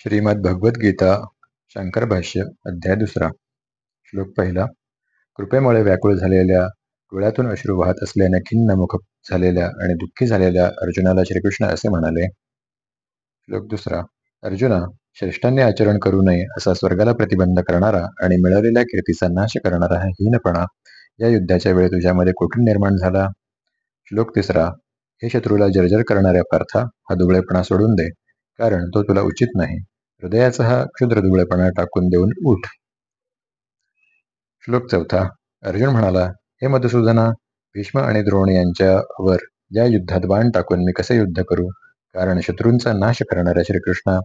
श्रीमद्भगवद्गीता शंकर भाष्य अध्याय दुसरा. श्लोक पहिला. कृपेमुळे व्याकुळ झालेल्या डोळ्यातून अश्रू वाहत असल्याने खिन्न मुख झालेल्या आणि दुःखी झालेल्या अर्जुनाला श्रीकृष्ण असे म्हणाले. श्लोक दुसरा. अर्जुना श्रेष्ठांनी आचरण करू नये असा स्वर्गाला प्रतिबंध करणारा आणि मिळालेल्या कीर्तीचा नाश करणारा हा हीनपणा या युद्धाच्या वेळी तुझ्यामध्ये कुठून निर्माण झाला? श्लोक तिसरा. हे शत्रूला जर्जर करणाऱ्या पार्था हा दुबळेपणा सोडून दे कारण तो तुला उचित नाही. हृदयाचा हा क्षुद्र दुबळेपणा टाकून देऊन उठ. श्लोक चौथा. अर्जुन म्हणाला हे मधुसूदना भीष्म आणि द्रोण यांच्यावर या युद्धात बाण टाकून मी कसे युद्ध करू? कारण शत्रूंचा नाश करणाऱ्या श्रीकृष्णा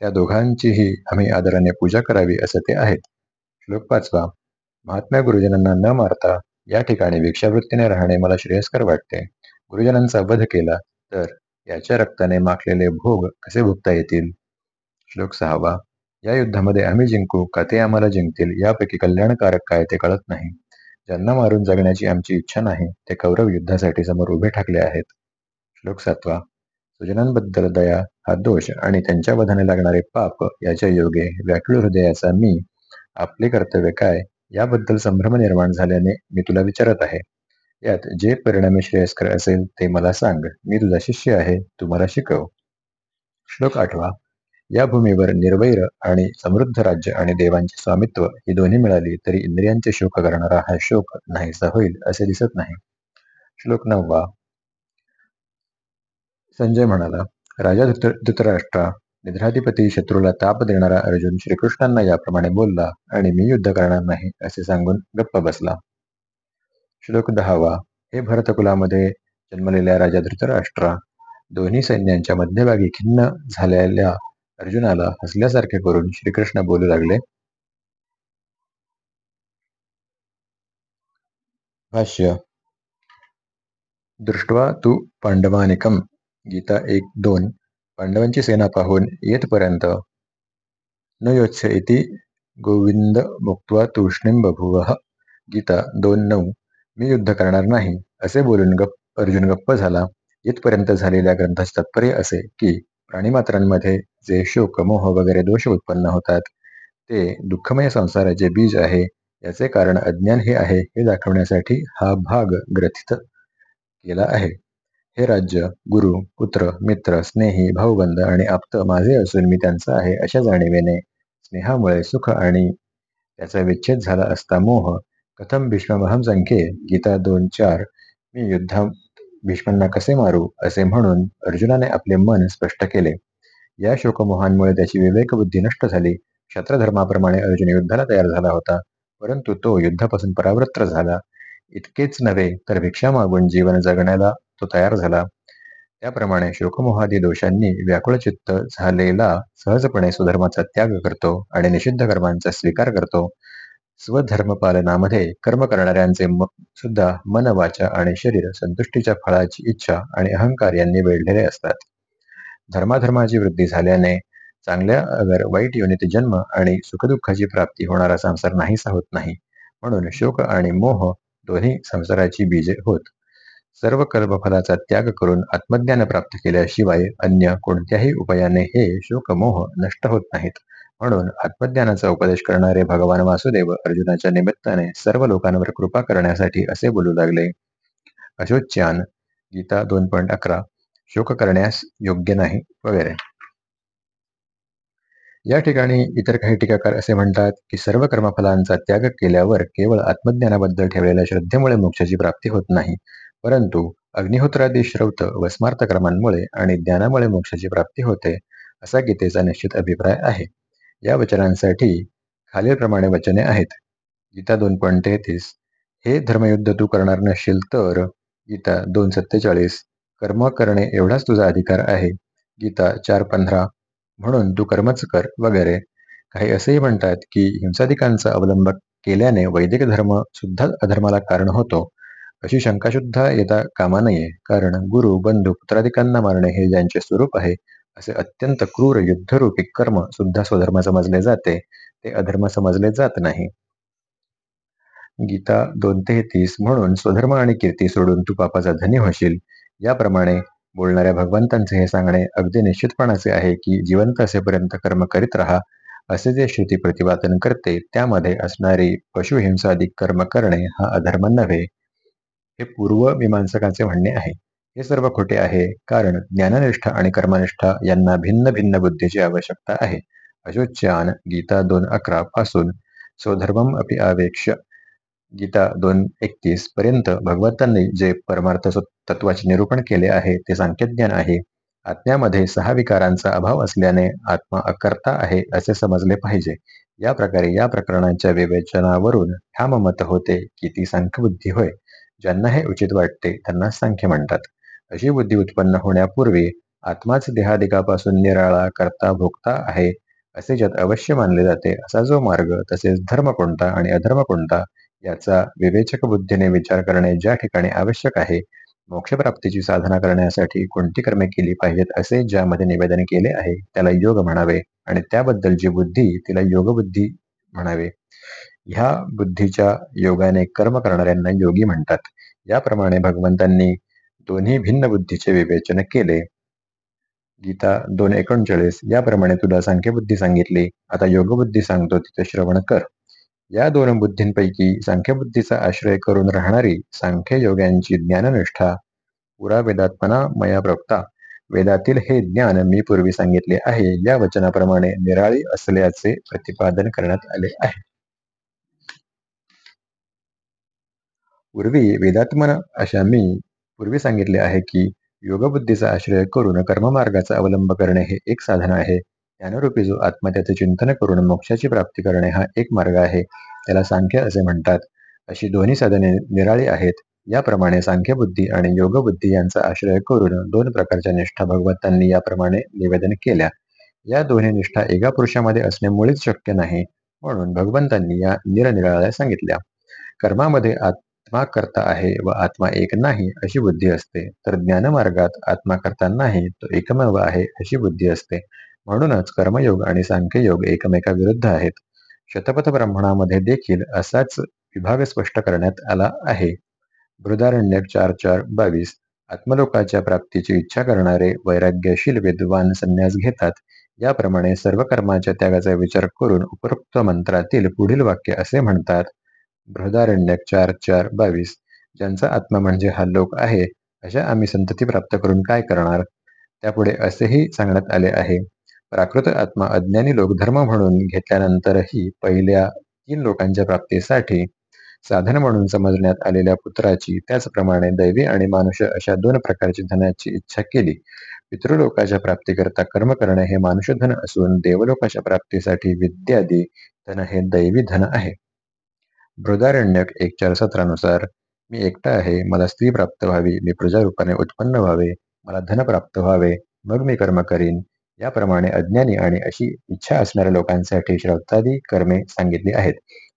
त्या दोघांचीही आम्ही आदराने पूजा करावी असं ते आहेत. श्लोक पाचवा. महात्मा गुरुजनांना न मारता या ठिकाणी भिक्षावृत्तीने राहणे मला श्रेयस्कर वाटते. गुरुजनांचा वध केला तर याच्या रक्ताने माखलेले भोग कसे भोगता येतील? श्लोक सहावा. या युद्धामध्ये आम्ही जिंकू का ते आम्हाला जिंकतील यापैकी कल्याणकारक काय ते कळत नाही. ज्यांना मारून जगण्याची आमची इच्छा नाही ते कौरव युद्धासाठी समोर उभे ठाकले आहेत. श्लोक सातवा. सुजनांबद्दल दया हा दोष आणि त्यांच्या वधाने लागणारे पाप याच्या योगे व्याकुळ हृदयाचा मी आपले कर्तव्य काय याबद्दल संभ्रम निर्माण झाल्याने मी तुला विचारत आहे. यात जे परिणामी श्रेयस्कर असेल ते मला सांग मी तुझा शिष्य आहे तू मला शिकव. श्लोक आठवा. या भूमीवर निर्वैर आणि समृद्ध राज्य आणि देवांचे स्वामित्व ही दोन्ही मिळाली तरी इंद्रियांचे शोक करणारा हा शोक नाहीसा होईल असे दिसत नाही. श्लोक नववा. संजय म्हणाला राजा धृतराष्ट्रा निद्राधिपती शत्रूला ताप देणारा अर्जुन श्रीकृष्णांना याप्रमाणे बोलला आणि मी युद्ध करणार नाही असे सांगून गप्प बसला. श्लोक दहावा. हे भरतकुलामध्ये जन्मलेल्या राजा धृतराष्ट्रा दोन्ही सैन्यांच्या मध्यभागी खिन्न झालेल्या अर्जुनाला हसल्यासारखे करून श्रीकृष्ण बोलू लागले. भाष्य. दृष्टवा तू पांडवानिकम गीता एक दोन. पांडवांची सेना पाहून येतपर्यंत. न योच्छ इति गोविंद मुक्त्वा तूष्णीम बभुव. गीता दोन नऊ. मी युद्ध करणार नाही. असे बोलून गप अर्जुन गप्प झाला. इथपर्यंत झालेल्या ग्रंथाचे तात्पर्य असे की प्राणीमात्रांमध्ये जे शोक मोह वगैरे दोष उत्पन्न होतात ते दुःखमय संसाराचे बीज आहे याचे कारण अज्ञान हे आहे हे दाखवण्यासाठी हा भाग ग्रथित केला आहे. हे राज्य गुरु पुत्र मित्र स्नेही भाऊबंद आणि आप्त माझे असून मी त्यांचा आहे अशा जाणीवेने स्नेहामुळे सुख आणि त्याचा विच्छेद झाला असता मोह. कथम भीष्महम संख्ये गीता दोन चार मी युद्धा भीष्मांना कसे मारू असे म्हणून अर्जुनाने आपले मन स्पष्ट केले. या शोकमोहांमुळे त्याची विवेक बुद्धी नष्ट झाली. क्षत्रधर्माप्रमाणे अर्जुन युद्धाला तयार झाला होता परंतु तो युद्धापासून परावृत्त झाला. इतकेच नव्हे तर भिक्षा मागून जीवन जगण्याला तो तयार झाला. त्याप्रमाणे शोकमोहादी दोषांनी व्याकुळ चित्त झालेला सहजपणे सुधर्माचा त्याग करतो आणि निषिद्ध कर्मांचा स्वीकार करतो. स्वधर्मपालनामध्ये कर्म करणाऱ्यांचे सुद्धा मन वाचा आणि शरीर संतुष्टीच्या फळाची इच्छा आणि अहंकार यांनी वेढलेले असतात. धर्माधर्माची वृद्धी झाल्याने चांगल्या अगर वाईट योनीत जन्म आणि सुखदुःखाची प्राप्ती होणारा संसार नाहीसा होत नाही. म्हणून शोक आणि मोह दोन्ही संसाराची बीजे होत. सर्व कर्मफलाचा त्याग करून आत्मज्ञान प्राप्त केल्याशिवाय अन्य कोणत्याही उपायाने हे शोकमोह नष्ट होत नाहीत. म्हणून आत्मज्ञानाचा उपदेश करणारे भगवान वासुदेव अर्जुनाच्या निमित्ताने सर्व लोकांवर कृपा करण्यासाठी असे बोलू लागले. अशोच्यान गीता दोन पॉईंट अकरा शोक करण्यास योग्य नाही वगैरे. या ठिकाणी इतर काही टीकाकार असे म्हणतात की सर्व कर्मफलांचा त्याग केल्यावर केवळ आत्मज्ञानाबद्दल ठेवलेल्या श्रद्धेमुळे मोक्षाची प्राप्ती होत नाही. परंतु अग्निहोत्रादी श्रौत व स्मार्थ कर्मांमुळे आणि ज्ञानामुळे मोक्षाची प्राप्ती होते असा गीतेचा निश्चित अभिप्राय आहे. या वचनांसाठी खालीलप्रमाणे वचने आहेत. गीता दोन पॉईंट तेहतीस. हे धर्मयुद्ध तू करणार नसशील तर गीता दोन सत्तेचाळीस. कर्म करणे एवढाच तुझा अधिकार आहे. गीता चार पंधरा. म्हणून तू कर्मच कर वगैरे. काही असेही म्हणतात की हिंसाधिकांचा अवलंब केल्याने वैदिक धर्म सुद्धा अधर्माला कारण होतो. अशी शंका सुद्धा येता कामा नये. कारण गुरु बंधू पुत्राधिकांना मारणे हे ज्यांचे स्वरूप आहे असे अत्यंत क्रूर युद्धरूपी कर्म सुद्धा स्वधर्म समजले जाते ते अधर्म समजले जात नाही. गीता दोन तेहतीस म्हणून स्वधर्म आणि कीर्ती सोडून तू पापाचा धनी होशील. याप्रमाणे बोलणाऱ्या भगवंतांचे हे सांगणे अगदी निश्चितपणाचे आहे की जिवंत असेपर्यंत कर्म करीत राहा. असे जे श्रुती प्रतिपादन करते त्यामध्ये असणारी पशुहिंसादिक कर्म करणे हा अधर्म नव्हे. हे पूर्व मीमांसकाचे म्हणणे आहे. हे सर्व खोटे आहे. कारण ज्ञाननिष्ठा आणि कर्मनिष्ठा यांना भिन्न भिन्न बुद्धीची आवश्यकता आहे. अशोच्यान गीता दोन अकरा पासून स्वधर्मम अपि आवेक्ष. गीता दोन एकतीस पर्यंत भगवंतांनी जे परमार्थ तत्वाचे निरूपण केले आहे ते सांख्यज्ञान आहे. आत्म्यामध्ये सहा विकारांचा अभाव असल्याने आत्मा अकर्ता आहे असे समजले पाहिजे. या प्रकारे या प्रकरणांच्या विवेचनावरून ह्या मत होते की ती सांख्यबुद्धी होय. ज्यांना हे उचित वाटते त्यांना सांख्य म्हणतात. अशी बुद्धी उत्पन्न होण्यापूर्वी आत्माच देहादिकापासून निराळा करता भोगता आहे असे ज्यात अवश्य मानले जाते. असा जो मार्ग तसेच धर्म कोणता आणि अधर्म कोणता याचा विवेचक बुद्धीने विचार करणे ज्या ठिकाणी आवश्यक आहे मोक्षप्राप्तीची साधना करण्यासाठी कोणती कर्मे केली पाहिजेत असे ज्यामध्ये निवेदन केले आहे त्याला योग म्हणावे आणि त्याबद्दलची बुद्धी तिला योगबुद्धी म्हणावे. ह्या बुद्धीच्या योगाने कर्म करणाऱ्यांना योगी म्हणतात. याप्रमाणे भगवंतांनी दोन्ही भिन्न बुद्धीचे विवेचन केले. गीता दोन एकोणचाळीस याप्रमाणे तुला सांख्यबुद्धी सांगितली. आता योगबुद्धी सांगतो तिथे श्रवण कर. या दोन बुद्धींपैकी सांख्यबुद्धीचा आश्रय करून राहणारी सांख्य योग्यांची ज्ञाननिष्ठा पुरा वेदात्मना मया प्रवता वेदातील हे ज्ञान मी पूर्वी सांगितले आहे. या वचनाप्रमाणे निराळी असल्याचे प्रतिपादन करण्यात आले आहे. पूर्वी वेदात्मन अशा मी पूर्वी सांगितले आहे की योगबुद्धीचा आश्रय करून कर्ममार्गाचा अवलंब करणे हे एक साधन आहे. ज्ञानरूपी जो आत्मा त्याचे चिंतन करून मोक्षाची प्राप्ती करणे हा एक मार्ग आहे त्याला सांख्य असे म्हणतात. अशी दोन्ही साधने निराळी आहेत. याप्रमाणे सांख्यबुद्धी आणि योगबुद्धी यांचा आश्रय करून दोन प्रकारच्या निष्ठा भगवंतांनी याप्रमाणे निवेदन केल्या. या दोन्ही निष्ठा एका पुरुषामध्ये असणे मुळीच शक्य नाही म्हणून भगवंतांनी या निरनिराळ्या सांगितल्या. कर्मामध्ये आत्मा करता आहे व आत्मा एक नाही अशी बुद्धी असते. तर ज्ञानमार्गात आत्मा करता नाही तो एकमेव आहे अशी बुद्धी असते. म्हणूनच कर्मयोग आणि सांख्ययोग एकमेकाविरुद्ध आहेत. शतपथ ब्राह्मणामध्ये देखील असाच विभाग स्पष्ट करण्यात आला आहे. बृदारण्य चार चार बावीस आत्मलोकाच्या प्राप्तीची इच्छा करणारे वैराग्यशील विद्वान संन्यास घेतात. याप्रमाणे सर्व कर्माच्या त्यागाचा विचार करून उपरोक्त मंत्रातील पुढील वाक्य असे म्हणतात बृहदारण्यक चार चार बावीस ज्यांचा आत्मा म्हणजे हा लोक आहे अशा आम्ही संतती प्राप्त करून काय करणार? त्यापुढे असेही सांगण्यात आले आहे. प्राकृत आत्मा अज्ञानी लोक धर्म म्हणून घेतल्यानंतरही पहिल्या तीन लोकांच्या प्राप्तीसाठी साधन म्हणून समजण्यात आलेल्या पुत्राची त्याचप्रमाणे दैवी आणि मानुष्य अशा दोन प्रकारची धनाची इच्छा केली. पितृलोकाच्या प्राप्तीकरता कर्म करणे हे मानुष्य धन असून देवलोकाच्या प्राप्तीसाठी विद्यादी धन हे दैवी धन आहे. बृदारण्यक एक चार सतरानुसार मी एकटा आहे मला स्त्री प्राप्त व्हावी मी प्रजारूपाने उत्पन्न व्हावे मला धन प्राप्त व्हावे मग मी कर्म करीन. याप्रमाणे अज्ञानी आणि अशी इच्छा असणाऱ्या लोकांसाठी श्रद्धादी कर्मे सांगितली आहेत.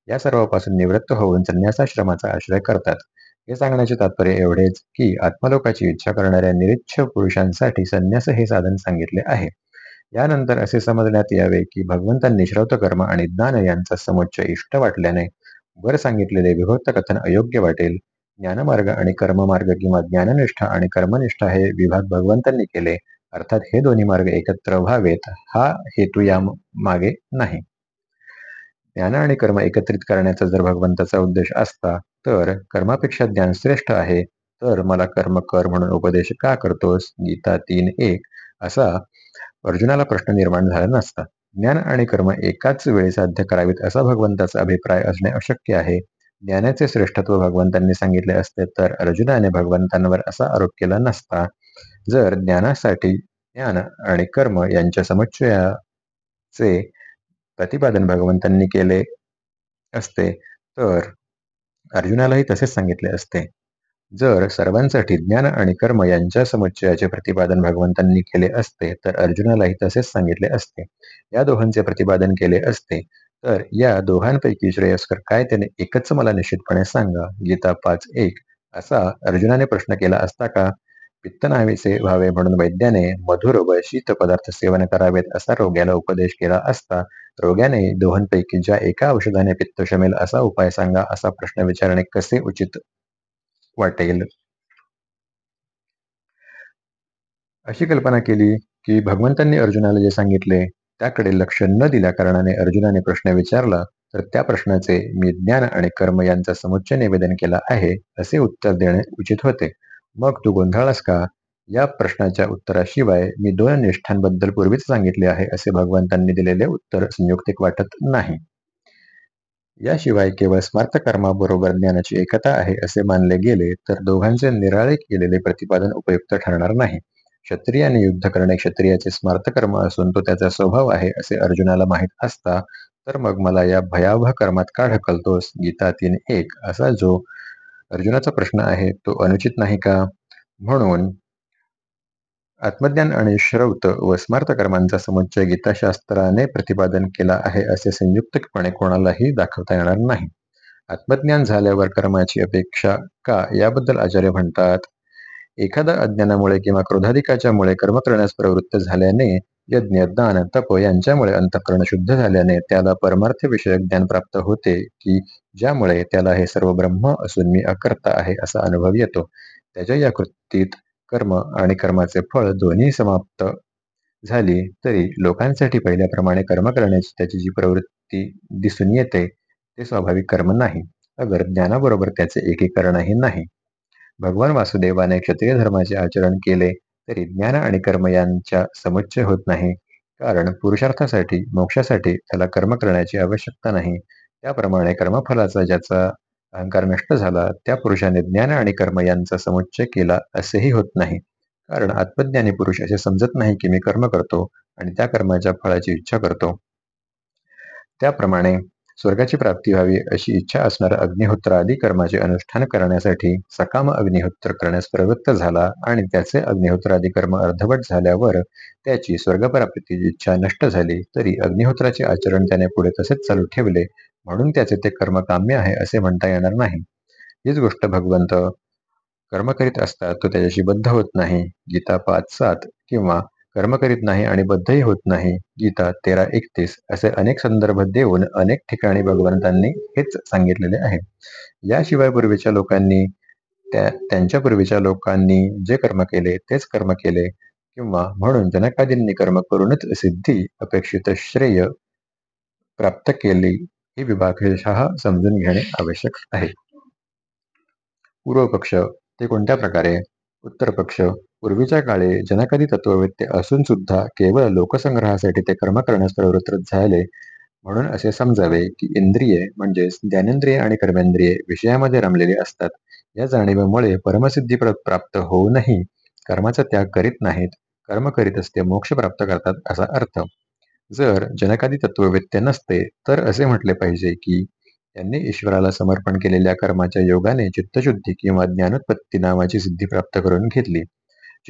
या सर्वापासून निवृत्त होऊन संन्यासाश्रमाचा आश्रय करतात. हे सांगण्याचे तात्पर्य एवढेच की आत्मलोकाची इच्छा करणाऱ्या निरीच्छ पुरुषांसाठी संन्यास हे साधन सांगितले आहे. यानंतर असे समजण्यात यावे की भगवंतांनी श्रौत कर्म आणि ज्ञान यांचा समुच्च इष्ट वाटल्याने वर सांगितलेले विभक्त कथन अयोग्य वाटेल. ज्ञानमार्ग आणि कर्ममार्ग किंवा ज्ञाननिष्ठा आणि कर्मनिष्ठा हे विभाग भगवंतांनी केले. अर्थात हे दोन्ही मार्ग एकत्र व्हावेत. हा हेतू या मागे नाही. ज्ञान आणि कर्म एकत्रित करण्याचा जर भगवंताचा उद्देश असता तर कर्मापेक्षा ज्ञान श्रेष्ठ आहे. तर मला कर्म कर म्हणून उपदेश का करतोस? गीता तीन एक असा अर्जुनाला प्रश्न निर्माण झाला नसता. ज्ञान आणि कर्म एकाच वेळी साध्य करावेत असा भगवंताचा अभिप्राय असणे अशक्य आहे. ज्ञानाचे श्रेष्ठत्व भगवंतांनी सांगितले असते तर अर्जुनाने भगवंतांवर असा आरोप केला नसता. जर ज्ञानासाठी ज्ञान आणि कर्म यांच्या समुच्चयाचे प्रतिपादन भगवंतांनी केले असते तर अर्जुनालाही तसेच सांगितले असते. जर सर्वांसाठी ज्ञान आणि कर्म यांच्या समुच्चयाचे प्रतिपादन भगवंतांनी केले असते तर अर्जुनालाही तसेच सांगितले असते. या दोघांचे प्रतिपादन केले असते तर या दोघांपैकी श्रेयस्कर काय त्याने एकच मला निश्चितपणे सांगा? गीता पाच एक. असा अर्जुनाने प्रश्न केला असता का? पित्त नावीचे व्हावे म्हणून वैद्याने मधुर व शीत पदार्थ सेवन करावेत असा रोग्याला उपदेश केला असता रोग्याने दोघांपैकी ज्या एका औषधाने पित्त शमेल असा उपाय सांगा असा प्रश्न विचारणे कसे उचित? वाटेल. अशी कल्पना केली की भगवंतांनी अर्जुनाला जे सांगितले त्याकडे लक्ष न दिल्या कारणाने अर्जुनाने प्रश्न विचारला तर त्या प्रश्नाचे मी ज्ञान आणि कर्म यांचा समुच्चय निवेदन केला आहे असे उत्तर देणे उचित होते. मग तू गोंधळलास का? या प्रश्नाच्या उत्तराशिवाय मी दोन निष्ठांबद्दल पूर्वीच सांगितले आहे असे भगवंतांनी दिलेले उत्तर संयुक्तिक वाटत नाही. याशिवाय केवळ स्मार्थ कर्माबरोबर ज्ञानाची एकता आहे असे मानले गेले तर दोघांचे निराळे केलेले प्रतिपादन उपयुक्त ठरणार नाही. क्षत्रियाने युद्ध करणे क्षत्रियाचे स्मार्थ कर्म असून तो त्याचा स्वभाव आहे असे अर्जुनाला माहीत असता तर मग मला या भयावह कर्मात का ढकलतोस? गीता तीन एक असा जो अर्जुनाचा प्रश्न आहे तो अनुचित नाही का? म्हणून आत्मज्ञान आणि श्रौत व स्मार्थ कर्मांचा समुच्चय गीताशास्त्राने प्रतिपादन केला आहे असे संयुक्तपणे कोणालाही दाखवता येणार नाही. आत्मज्ञान झाल्यावर कर्माची अपेक्षा का याबद्दल आचार्य म्हणतात? एखादा अज्ञानामुळे किंवा क्रोधाधिकाच्यामुळे कर्म करण्यास प्रवृत्त झाल्याने यज्ञ दान तप यांच्यामुळे अंतःकरण शुद्ध झाल्याने त्याला परमार्थ विषयक ज्ञान प्राप्त होते की ज्यामुळे त्याला हे सर्व ब्रह्म असून मी अकर्ता आहे असा अनुभव येतो. त्याच्या या कृतीत कर्म आणि कर्माचे फळ दोन्ही समाप्त झाली तरी लोकांसाठी पहिल्याप्रमाणे कर्म करण्याची त्याची जी प्रवृत्ती दिसून येते ते स्वाभाविक कर्म नाही. अगर ज्ञानाबरोबर त्याचे एकीकरणही नाही. भगवान वासुदेवाने क्षत्रिय धर्माचे आचरण केले तरी ज्ञान आणि कर्म यांच्या समुच्चय होत नाही. कारण पुरुषार्थासाठी मोक्षासाठी त्याला कर्म करण्याची आवश्यकता नाही. त्याप्रमाणे कर्मफलाचा ज्याचा अहंकार नष्ट झाला त्या पुरुषाने ज्ञान आणि कर्म यांचा समुच्चय केला असेही होत नाही. कारण आत्मज्ञानी पुरुष असे समजत नाही की मी कर्म करतो आणि त्या कर्माच्या फळाची इच्छा करतो. त्याप्रमाणे स्वर्गाची प्राप्ती व्हावी अशी इच्छा असणारा अग्निहोत्र आदी कर्माचे अनुष्ठान करण्यासाठी सकाम अग्निहोत्र करण्यास प्रवृत्त झाला आणि त्याचे अग्निहोत्रादी कर्म अर्धवट झाल्यावर त्याची स्वर्गप्राप्तीची इच्छा नष्ट झाली. तरी अग्निहोत्राचे आचरण त्याने पुढे तसेच चालू ठेवले. म्हणून त्याचे ते कर्म काम्य आहे असे म्हणता येणार नाही. हीच गोष्ट भगवंत कर्म करीत असतात तो त्याच्याशी बद्ध होत नाही. गीता पाच सात किंवा कर्म करीत नाही आणि बद्धही होत नाही. गीता तेरा एकतीस असे अनेक संदर्भ देऊन अनेक ठिकाणी भगवंतांनी हेच सांगितलेले आहे. याशिवाय पूर्वीच्या लोकांनी त्या त्यांच्या पूर्वीच्या लोकांनी जे कर्म केले तेच कर्म केले किंवा म्हणून जनकादींनी कर्म करूनच सिद्धी अपेक्षित श्रेय प्राप्त केली ही विभागशः समजून घेणे आवश्यक आहे. पूर्व पक्ष ते कोणत्या प्रकारे? उत्तर पक्ष पूर्वीच्या काळी जनकादी तत्ववेत्ते असून सुद्धा केवळ लोकसंग्रहासाठी ते कर्म करण्यास प्रवृत्त झाले. म्हणून असे समजावे की इंद्रिये म्हणजेच ज्ञानेंद्रिये आणि कर्मेंद्रिये विषयामध्ये रमलेली असतात. या जाणीवेमुळे परमसिद्धी प्राप्त होऊनही कर्माचा त्याग करीत नाहीत. कर्म करीत असते मोक्ष प्राप्त करतात असा अर्थ. जर जनकादी तत्ववेत्य नसते तर असे म्हटले पाहिजे की त्यांनी ईश्वराला समर्पण केलेल्या कर्माच्या योगाने चित्तशुद्धी किंवा ज्ञानोत्पत्ती नावाची सिद्धी प्राप्त करून घेतली.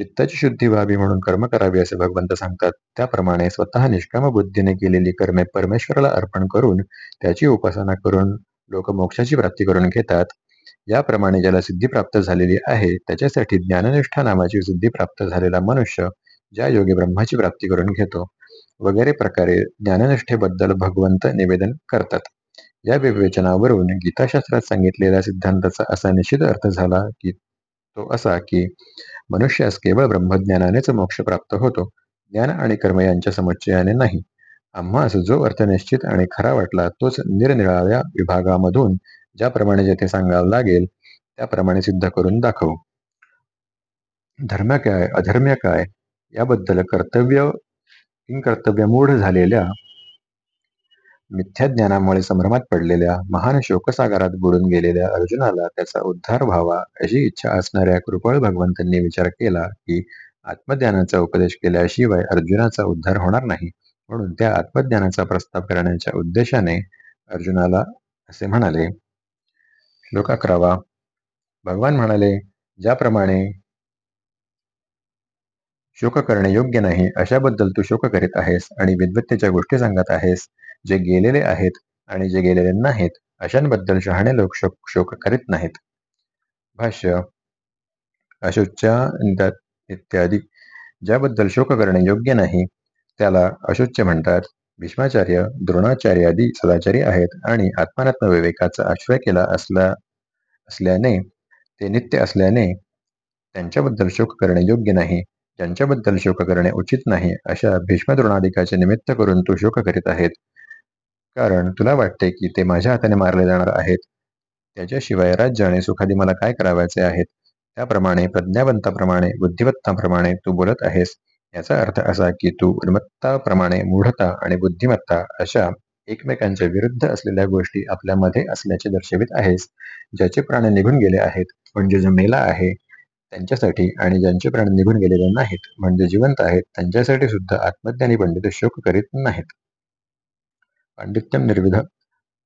चित्ताची शुद्धी व्हावी म्हणून कर्म करावी असे भगवंत सांगतात. त्याप्रमाणे स्वतः निष्काम बुद्धीने केलेली कर्मे परमेश्वराला अर्पण करून त्याची उपासना करून लोक मोक्षाची प्राप्ती करून घेतात. याप्रमाणे ज्याला सिद्धी प्राप्त झालेली आहे त्याच्यासाठी ज्ञाननिष्ठा नावाची सिद्धी प्राप्त झालेला मनुष्य ज्या योगी ब्रह्माची प्राप्ती करून घेतो. वगैरे प्रकारे ज्ञाननिष्ठेबद्दल भगवंत निवेदन करतात. या विवेचनावरून गीताशास्त्रात सांगितलेल्या सिद्धांताचा असा निश्चित अर्थ झाला की तो असा की मनुष्यास केवळ ब्रह्मज्ञानानेच मोक्ष प्राप्त होतो ज्ञान आणि कर्म यांच्या समुच्चयाने नाही. आम्हास जो अर्थ निश्चित आणि खरा वाटला तोच निरनिराळ्या विभागामधून ज्याप्रमाणे जेथे सांगावं लागेल त्याप्रमाणे सिद्ध करून दाखवू. धर्म काय अधर्म्य काय याबद्दल कर्तव्य कर्तव्य मूढ झालेल्या मिथ्याज्ञानामुळे संभ्रमात पडलेल्या महान शोकसागरात बुडून गेलेल्या अर्जुनाला त्याचा उद्धार व्हावा अशी इच्छा असणाऱ्या कृपळ भगवंतांनी विचार केला की आत्मज्ञानाचा उपदेश केल्याशिवाय अर्जुनाचा उद्धार होणार नाही. म्हणून त्या आत्मज्ञानाचा प्रस्ताव करण्याच्या उद्देशाने अर्जुनाला असे म्हणाले श्लोक अकरावा. भगवान म्हणाले ज्याप्रमाणे शोक करणे योग्य नाही अशाबद्दल तू शोक करीत आहेस आणि विद्वत्तेच्या गोष्टी सांगत आहेस जे गेलेले आहेत आणि जे गेलेले नाहीत अशांबद्दल शहाणे लोक शोक शोक करीत नाहीत. भाष्य अशोच्या इत्यादी ज्याबद्दल शोक करणे योग्य नाही त्याला अशोच्य म्हणतात भीष्माचार्य द्रोणाचार्य आदी सदाचारी आहेत आणि आत्मानात्म विवेकाचा आश्रय केला असला असल्याने ते नित्य असल्याने त्यांच्याबद्दल शोक करणे योग्य नाही त्यांच्याबद्दल शोक करणे उचित नाही अशा भीष्मद्रोणादिकाचे निमित्त करून तू शोक करीत आहेत. कारण तुला वाटते की ते माझ्या हाताने मारले जाणार आहेत. त्याच्याशिवाय राज्य आणि सुखादी मला काय करावायचे आहेत? त्याप्रमाणे प्रज्ञावंताप्रमाणे बुद्धिमत्ताप्रमाणे तू बोलत आहेस. याचा अर्थ असा की तू उन्मत्ताप्रमाणे मूढता आणि बुद्धिमत्ता अशा एकमेकांच्या विरुद्ध असलेल्या गोष्टी आपल्यामध्ये असल्याचे दर्शवित आहेस. ज्याचे प्राण निघून गेले आहेत म्हणजे जो मेला आहे त्यांच्यासाठी आणि ज्यांचे प्राण निघून गेलेले नाहीत म्हणजे जिवंत आहेत त्यांच्यासाठी सुद्धा आत्मज्ञानी पंडित शोक करीत नाहीत. पांडित्यम निर्विध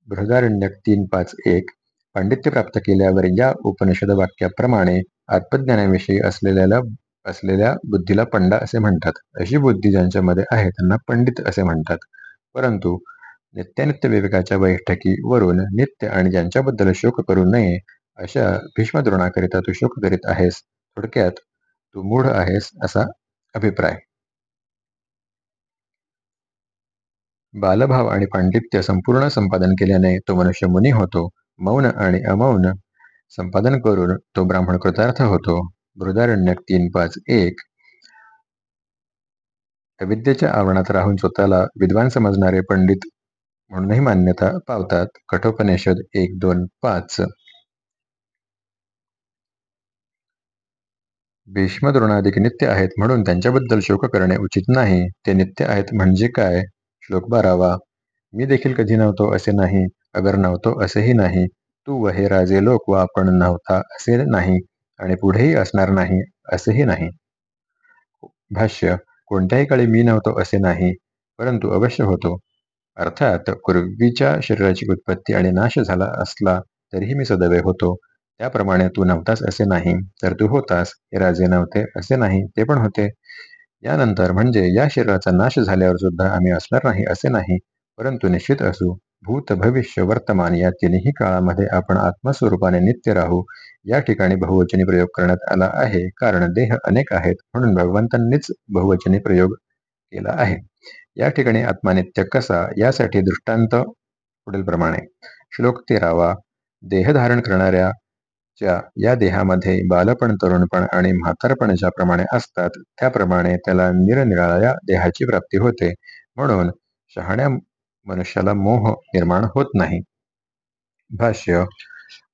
बृहदारण्यक तीन पाच एक पांडित्य प्राप्त केल्यावर या उपनिषद वाक्याप्रमाणे आत्मज्ञानाविषयी असलेल्या असलेल्या बुद्धीला पंडा असे म्हणतात. अशी बुद्धी ज्यांच्यामध्ये आहे त्यांना पंडित असे म्हणतात. परंतु नित्यानित्य विवेकाच्या बैठकीवरून नित्य आणि ज्यांच्याबद्दल शोक करू नये अशा भीष्मद्रोणाकरिता तू शोक करीत आहेस. थोडक्यात तू मूढ आहेस असा अभिप्राय. बालभाव आणि पांडित्य संपूर्ण संपादन केल्याने तो मनुष्य मुनी होतो मौन आणि अमौन. संपादन करून तो ब्राह्मण कृतार्थ होतो. बृहदारण्यक तीन पाच एक. अविद्येच्या आवरणात राहून स्वतःला विद्वान समजणारे पंडित म्हणूनही मान्यता पावतात. कठोपनिषद एक दोन पाच. भीष्म द्रोणादिक नित्य आहेत म्हणून त्यांच्याबद्दल शोक करणे उचित नाही. ते नित्य आहेत म्हणजे काय? श्लोक बारावा मी देखील कधी नव्हतो असे नाही अगर नव्हतो असेही नाही. तू व हे राजे लोक व आपण नव्हता असे नाही आणि पुढेही असणार नाही असेही नाही. भाष्य कोणत्याही काळी मी नव्हतो असे नाही परंतु अवश्य होतो. अर्थात पूर्वीच्या शरीराची उत्पत्ती आणि नाश झाला असला तरीही मी सदैव होतो. त्याप्रमाणे तू नव्हतास असे नाही तर तू होतास. हे राजे नव्हते असे नाही ते पण होते. यानंतर म्हणजे या शरीराचा नाश झाल्यावर सुद्धा आम्ही असणार नाही असे नाही. परंतु निश्चित असू भूत भविष्य वर्तमान या तिन्ही काळामध्ये आपण आत्मस्वरूपाने नित्य राहू या ठिकाणी बहुवचनी प्रयोग करण्यात आला आहे. कारण देह अनेक आहेत म्हणून भगवंतांनीच बहुवचनी प्रयोग केला आहे. या ठिकाणी आत्मानित्य कसा यासाठी दृष्टांत पुढील प्रमाणे श्लोक तेरावा देह धारण करणाऱ्या च्या या देहामध्ये बालपण तरुणपण आणि म्हातारपण ज्याप्रमाणे असतात त्याप्रमाणे त्याला निरनिराळ्या देहाची प्राप्ती होते. म्हणून शहाण्या मनुष्याला मोह निर्माण होत नाही. भाष्य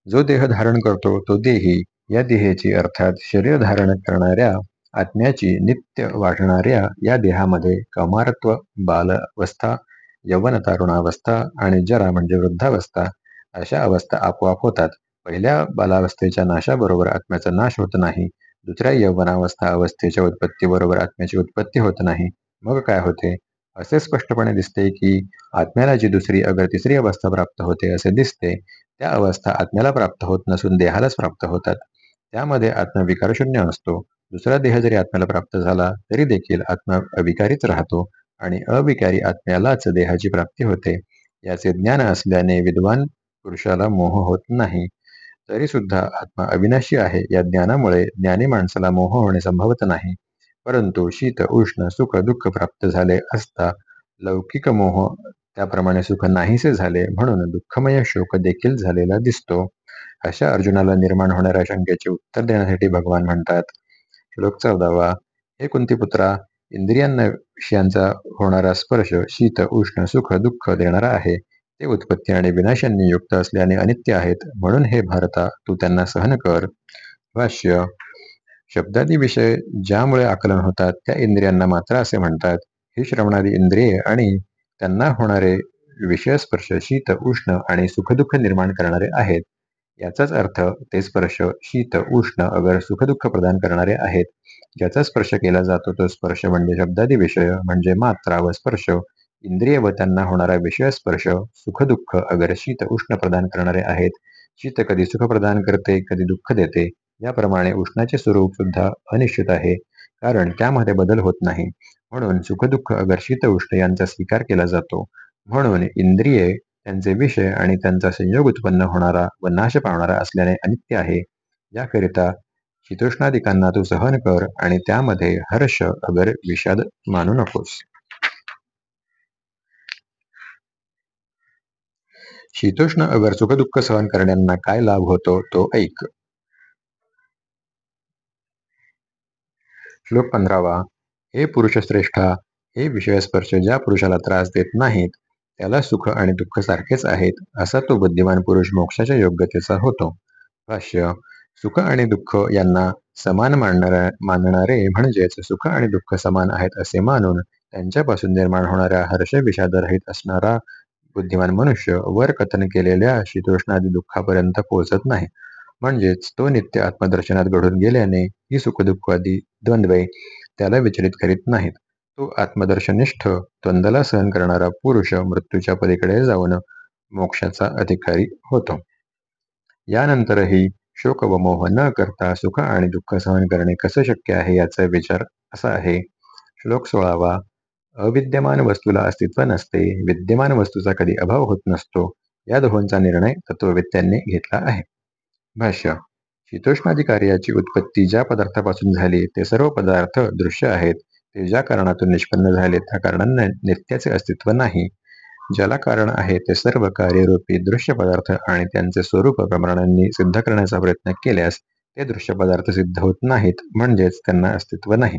जो देह धारण करतो तो देही या देहेची अर्थात शरीर धारण करणाऱ्या आत्म्याची नित्य वाढणाऱ्या या देहामध्ये कमारत्व बालावस्था यवन तारुणावस्था आणि जरा म्हणजे वृद्धावस्था अशा अवस्था आपोआप होतात. पहिल्या बालावस्थेच्या नाशाबरोबर आत्म्याचा नाश होत नाही. दुसऱ्या यवनावस्था अवस्थेच्या उत्पत्तीबरोबर आत्म्याची उत्पत्ती होत नाही. मग काय होते? असे स्पष्टपणे दिसते की आत्म्याला जी दुसरी अगर तिसरी अवस्था प्राप्त होते असे दिसते त्या अवस्था आत्म्याला प्राप्त होत नसून देहालाच प्राप्त होतात. त्यामध्ये आत्मविकारशून्य असतो. दुसरा देह जरी आत्म्याला प्राप्त झाला तरी देखील आत्मा अविकारीच राहतो आणि अविकारी आत्म्यालाच देहाची प्राप्ती होते. याचे ज्ञान असल्याने विद्वान पुरुषाला मोह होत नाही. तरी सुद्धा आत्मा अविनाशी आहे. या ज्ञानामुळे ज्ञानी माणसाला मोह होणे संभवत नाही. परंतु शीत उष्ण सुख दुःख प्राप्त झाले असता लौकिक मोह त्याप्रमाणे सुख नाहीसे झाले म्हणून दुःखमय शोक देखील झालेला दिसतो. अशा अर्जुनाला निर्माण होणाऱ्या शंकेचे उत्तर देण्यासाठी भगवान म्हणतात श्लोक चौदावा हे पुत्रा इंद्रियांना विषयांचा होणारा स्पर्श शीत उष्ण सुख दुःख देणारा आहे. ते उत्पत्ती आणि विनाशांनी युक्त असल्याने अनित्य आहेत. म्हणून हे भारता तू त्यांना सहन कर. भाष्य शब्दादी विषय ज्यामुळे आकलन होतात त्या इंद्रियांना मात्र असे म्हणतात. ही श्रवणादी इंद्रिये आणि त्यांना होणारे विषय स्पर्श शीत उष्ण आणि सुखदुःख निर्माण करणारे आहेत. याचाच अर्थ ते स्पर्श शीत उष्ण अगर सुखदुःख प्रदान करणारे आहेत. ज्याचा स्पर्श केला जातो तो स्पर्श म्हणजे शब्दादी विषय म्हणजे मात्रा व स्पर्श. इंद्रिय व त्यांना होणारा विषय स्पर्श सुख दुःख अगर शीत उष्ण प्रदान करणारे आहेत. शीत कधी सुख प्रदान करते कधी दुःख देते. याप्रमाणे उष्णाचे स्वरूप सुद्धा अनिश्चित आहे. कारण त्यामध्ये बदल होत नाही. म्हणून सुख दुःख अगर शीत उष्ण यांचा स्वीकार केला जातो. म्हणून इंद्रिये त्यांचे विषय आणि त्यांचा संयोग उत्पन्न होणारा व नाश पावणारा असल्याने अनित्य आहे. याकरिता शीतोष्णादिकांना तू सहन कर आणि त्यामध्ये हर्ष अगर विषाद मानू नकोस. शीतोष्ण अगर सुखदुःख सहन करण्यांना काय लाभ होतो तो ऐक. श्लोक पंधरावा. हे पुरुषश्रेष्ठा हे विषयस्पर्श ज्या पुरुषाला त्रास देत नाहीत त्याला सुख आणि दुःख सारखेच आहेत असा तो बुद्धिमान पुरुष मोक्षाच्या योग्यतेचा होतो. भाष्य सुख आणि दुःख यांना समान मानणारा मानणारे म्हणजेच सुख आणि दुःख समान आहेत असे मानून त्यांच्यापासून निर्माण होणाऱ्या हर्ष विषादरहित असणारा बुद्धिमान मनुष्य वर कथन केलेल्या शीतोष्णादी दुःखापर्यंत पोहोचत नाही. म्हणजेच तो नित्य आत्मदर्शनात घडून गेल्याने ही सुखदुःखादी द्वंद्वे त्याला विचलित करीत नाहीत. तो आत्मदर्शनिष्ठ द्वंद्वला सहन करणारा पुरुष मृत्यूच्या पलीकडे जाऊन मोक्षाचा अधिकारी होतो. यानंतरही शोक व मोह न करता सुख आणि दुःख सहन करणे कसं शक्य आहे याचा विचार असा आहे. श्लोक सोळावा. अविद्यमान वस्तूला अस्तित्व नसते विद्यमान वस्तूचा कधी अभाव होत नसतो या दोहोंचा निर्णय तत्ववेत्यांनी घेतला आहे. भाष्य शीतोष्णादी कार्याची उत्पत्ती ज्या पदार्थापासून झाली ते सर्व पदार्थ दृश्य आहेत. ते ज्या कारणातून निष्पन्न झाले त्या कारणांना नित्याचे अस्तित्व नाही. ज्याला कारण आहे ते सर्व कार्यरूपी दृश्य पदार्थ आणि त्यांचे स्वरूप प्रमाणांनी सिद्ध करण्याचा प्रयत्न केल्यास ते दृश्य पदार्थ सिद्ध होत नाहीत म्हणजेच त्यांना अस्तित्व नाही.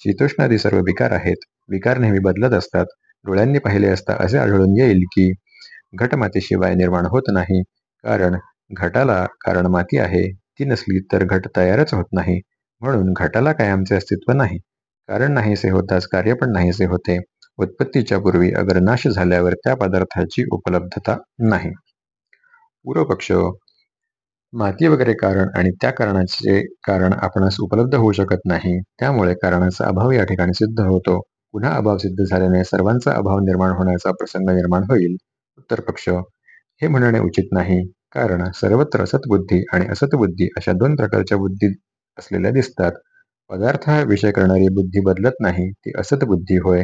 शीतोष्णादी सर्व विकार आहेत. विकार नेहमी बदलत असतात. डोळ्यांनी पाहिले असता असे आढळून येईल की घट मातीशिवाय निर्माण होत नाही. कारण घटाला कारण माती आहे. ती नसली तर घट तयारच होत नाही. म्हणून घटाला कायमचे अस्तित्व नाही. कारण नाहीसे होताच कार्य पण नाहीसे होते. उत्पत्तीच्या पूर्वी अगर नाश झाल्यावर त्या पदार्थाची उपलब्धता नाही. पूर्वपक्ष माती वगैरे कारण आणि त्या कारणाचे कारण आपणास उपलब्ध होऊ शकत नाही. त्यामुळे कारणाचा अभाव या ठिकाणी सिद्ध होतो. पुन्हा अभाव सिद्ध झाल्याने सर्वांचा अभाव निर्माण होण्याचा प्रसंग निर्माण होईल. उत्तर पक्ष हे म्हणणे उचित नाही. कारण सर्वत्र सतबुद्धी आणि असतबुद्धी अशा दोन प्रकारच्या बुद्धी असलेल्या दिसतात. पदार्थ विषय करणारी बुद्धी बदलत नाही ती असत बुद्धी होय.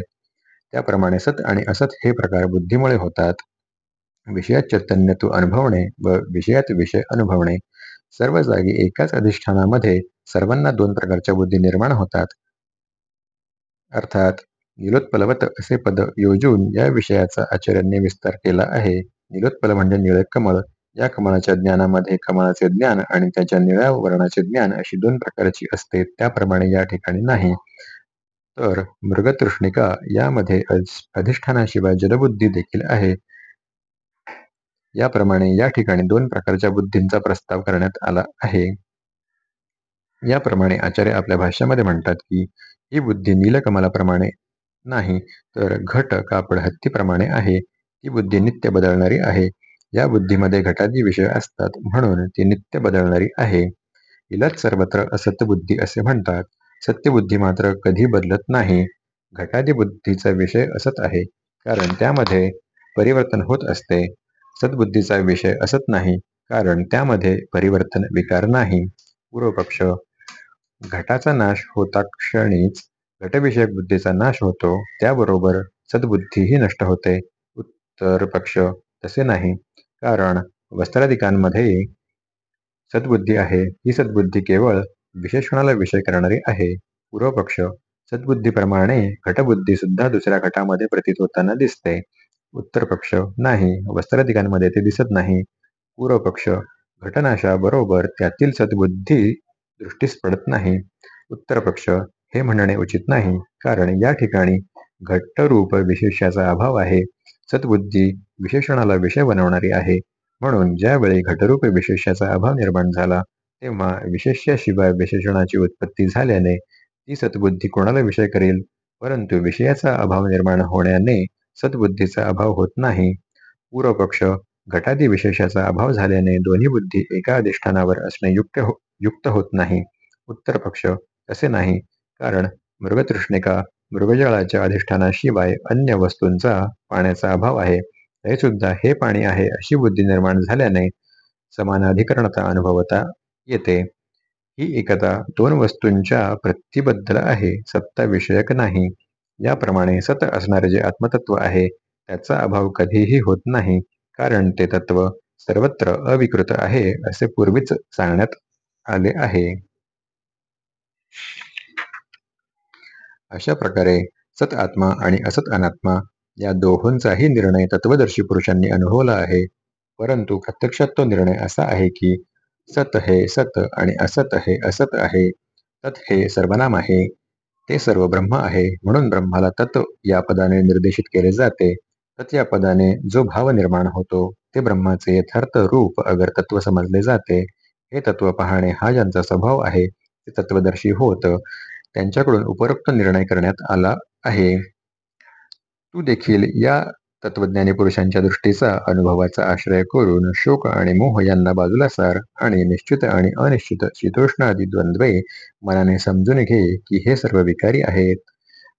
त्याप्रमाणे सत आणि असत हे प्रकार बुद्धीमुळे होतात. विषयात चैतन्य अनुभवणे व विषयात विषय अनुभवणे. सर्व जागी एकाच अधिष्ठानामध्ये सर्वांना दोन प्रकारच्या बुद्धी निर्माण होतात. अर्थात निलोत्पलवत असे पद योजून या विषयाचा आचार्यांनी विस्तार केला आहे. निलोत्पल म्हणजे निळे कमळ. या कमळाच्या ज्ञानामध्ये कमळाचे ज्ञान आणि त्याच्या निळ्या वर्णाचे ज्ञान अशी दोन प्रकारची असते त्याप्रमाणे या ठिकाणी नाही. तर मृगतृष्णिका यामध्ये अधिष्ठानाशिवाय जलबुद्धी देखील आहे. याप्रमाणे या ठिकाणी दोन प्रकारच्या बुद्धींचा प्रस्ताव करण्यात आला आहे. याप्रमाणे आचार्य आपल्या भाष्यामध्ये म्हणतात की ही बुद्धी नीलकमलाप्रमाणे नाही तर घट कापड हत्तीप्रमाणे आहे. ती बुद्धी नित्य बदलणारी आहे. या बुद्धीमध्ये घटादी विषय असतात म्हणून ती नित्य बदलणारी आहे. हिलाच सर्वत्र असत्य बुद्धी असे म्हणतात. सत्यबुद्धी मात्र कधी बदलत नाही. घटादी बुद्धीचा विषय असत आहे कारण त्यामध्ये परिवर्तन होत असते. सद्बुद्धीचा विषय असत नाही कारण त्यामध्ये परिवर्तन विकार नाही. पूर्वपक्ष घटाचा नाश होता क्षणीच घटविषयक बुद्धीचा नाश होतो त्याबरोबर सद्बुद्धीही नष्ट होते. उत्तर पक्ष तसे नाही कारण वस्त्राधिकांमध्ये सद्बुद्धी आहे ही सद्बुद्धी केवळ विशेषणाला विषय करणारी आहे. पूर्वपक्ष सद्बुद्धीप्रमाणे घटबुद्धी सुद्धा दुसऱ्या घटामध्ये प्रतीत होताना दिसते. उत्तर पक्ष नाही वस्त्राधिकांमध्ये ते दिसत नाही. पूर्व पक्ष घटनाशाबरोबर त्यातील सद्बुद्धी दृष्टीस पडत नाही. उत्तर पक्ष हे म्हणणे उचित नाही कारण या ठिकाणी घट्टरूप विशेषाचा अभाव आहे. सद्बुद्धी विशेषणाला विषय बनवणारी आहे. म्हणून ज्यावेळी घटरूप विशेषाचा अभाव निर्माण झाला तेव्हा विशेष्याशिवाय विशेषणाची उत्पत्ती झाल्याने ती सद्बुद्धी कोणाला विषय करेल? परंतु विषयाचा अभाव निर्माण होण्याने सद्बुद्धीचा अभाव होत नाही. पूर्वपक्ष घटादी विशेषाचा अभाव झाल्याने दोन्ही बुद्धी एका अधिष्ठानावर असणे युक्त हो युक्त होत नाही. उत्तर पक्ष तसे नाही. कारण मृगतृष्णिका मृगजळाच्या अधिष्ठानाशिवाय अन्य वस्तूंचा पाण्याचा अभाव आहे. हे सुद्धा हे पाणी आहे अशी बुद्धी निर्माण झाल्याने समानाधिकरणता अनुभवता येते. ही एकता दोन वस्तूंच्या प्रतिबद्दल आहे. सत्ता विषयक नाही. याप्रमाणे सत असणारे जे आत्मतत्व आहे त्याचा अभाव कधीही होत नाही कारण ते तत्व सर्वत्र अविकृत आहे असे पूर्वीच सांगण्यात आले आहे. अशा प्रकारे सत आत्मा आणि असत अनात्मा या दोहोंचाही निर्णय तत्वदर्शी पुरुषांनी अनुभवला आहे. परंतु प्रत्यक्षात तो निर्णय असा आहे की सत हे सत आणि असत हे असत आहे तत हे सर्वनाम आहे ते सर्व ब्रह्म आहे. म्हणून ब्रह्माला तत्व या पदाने निर्देशित केले जाते. तत् या पदाने जो भाव निर्माण होतो ते ब्रह्माचे यथार्थ रूप अगर तत्व समजले जाते. हे तत्व पाहणे हा ज्यांचा स्वभाव आहे ते तत्वदर्शी होत. त्यांच्याकडून उपरोक्त निर्णय करण्यात आला आहे. तू देखील या तत्वज्ञानी पुरुषांच्या दृष्टीचा अनुभवाचा आश्रय करून शोक आणि मोह यांना बाजूला सार आणि निश्चित आणि अनिश्चित शीतोष्ण आदी द्वंद्वे मनाने समजून घे की हे सर्व विकारी आहेत.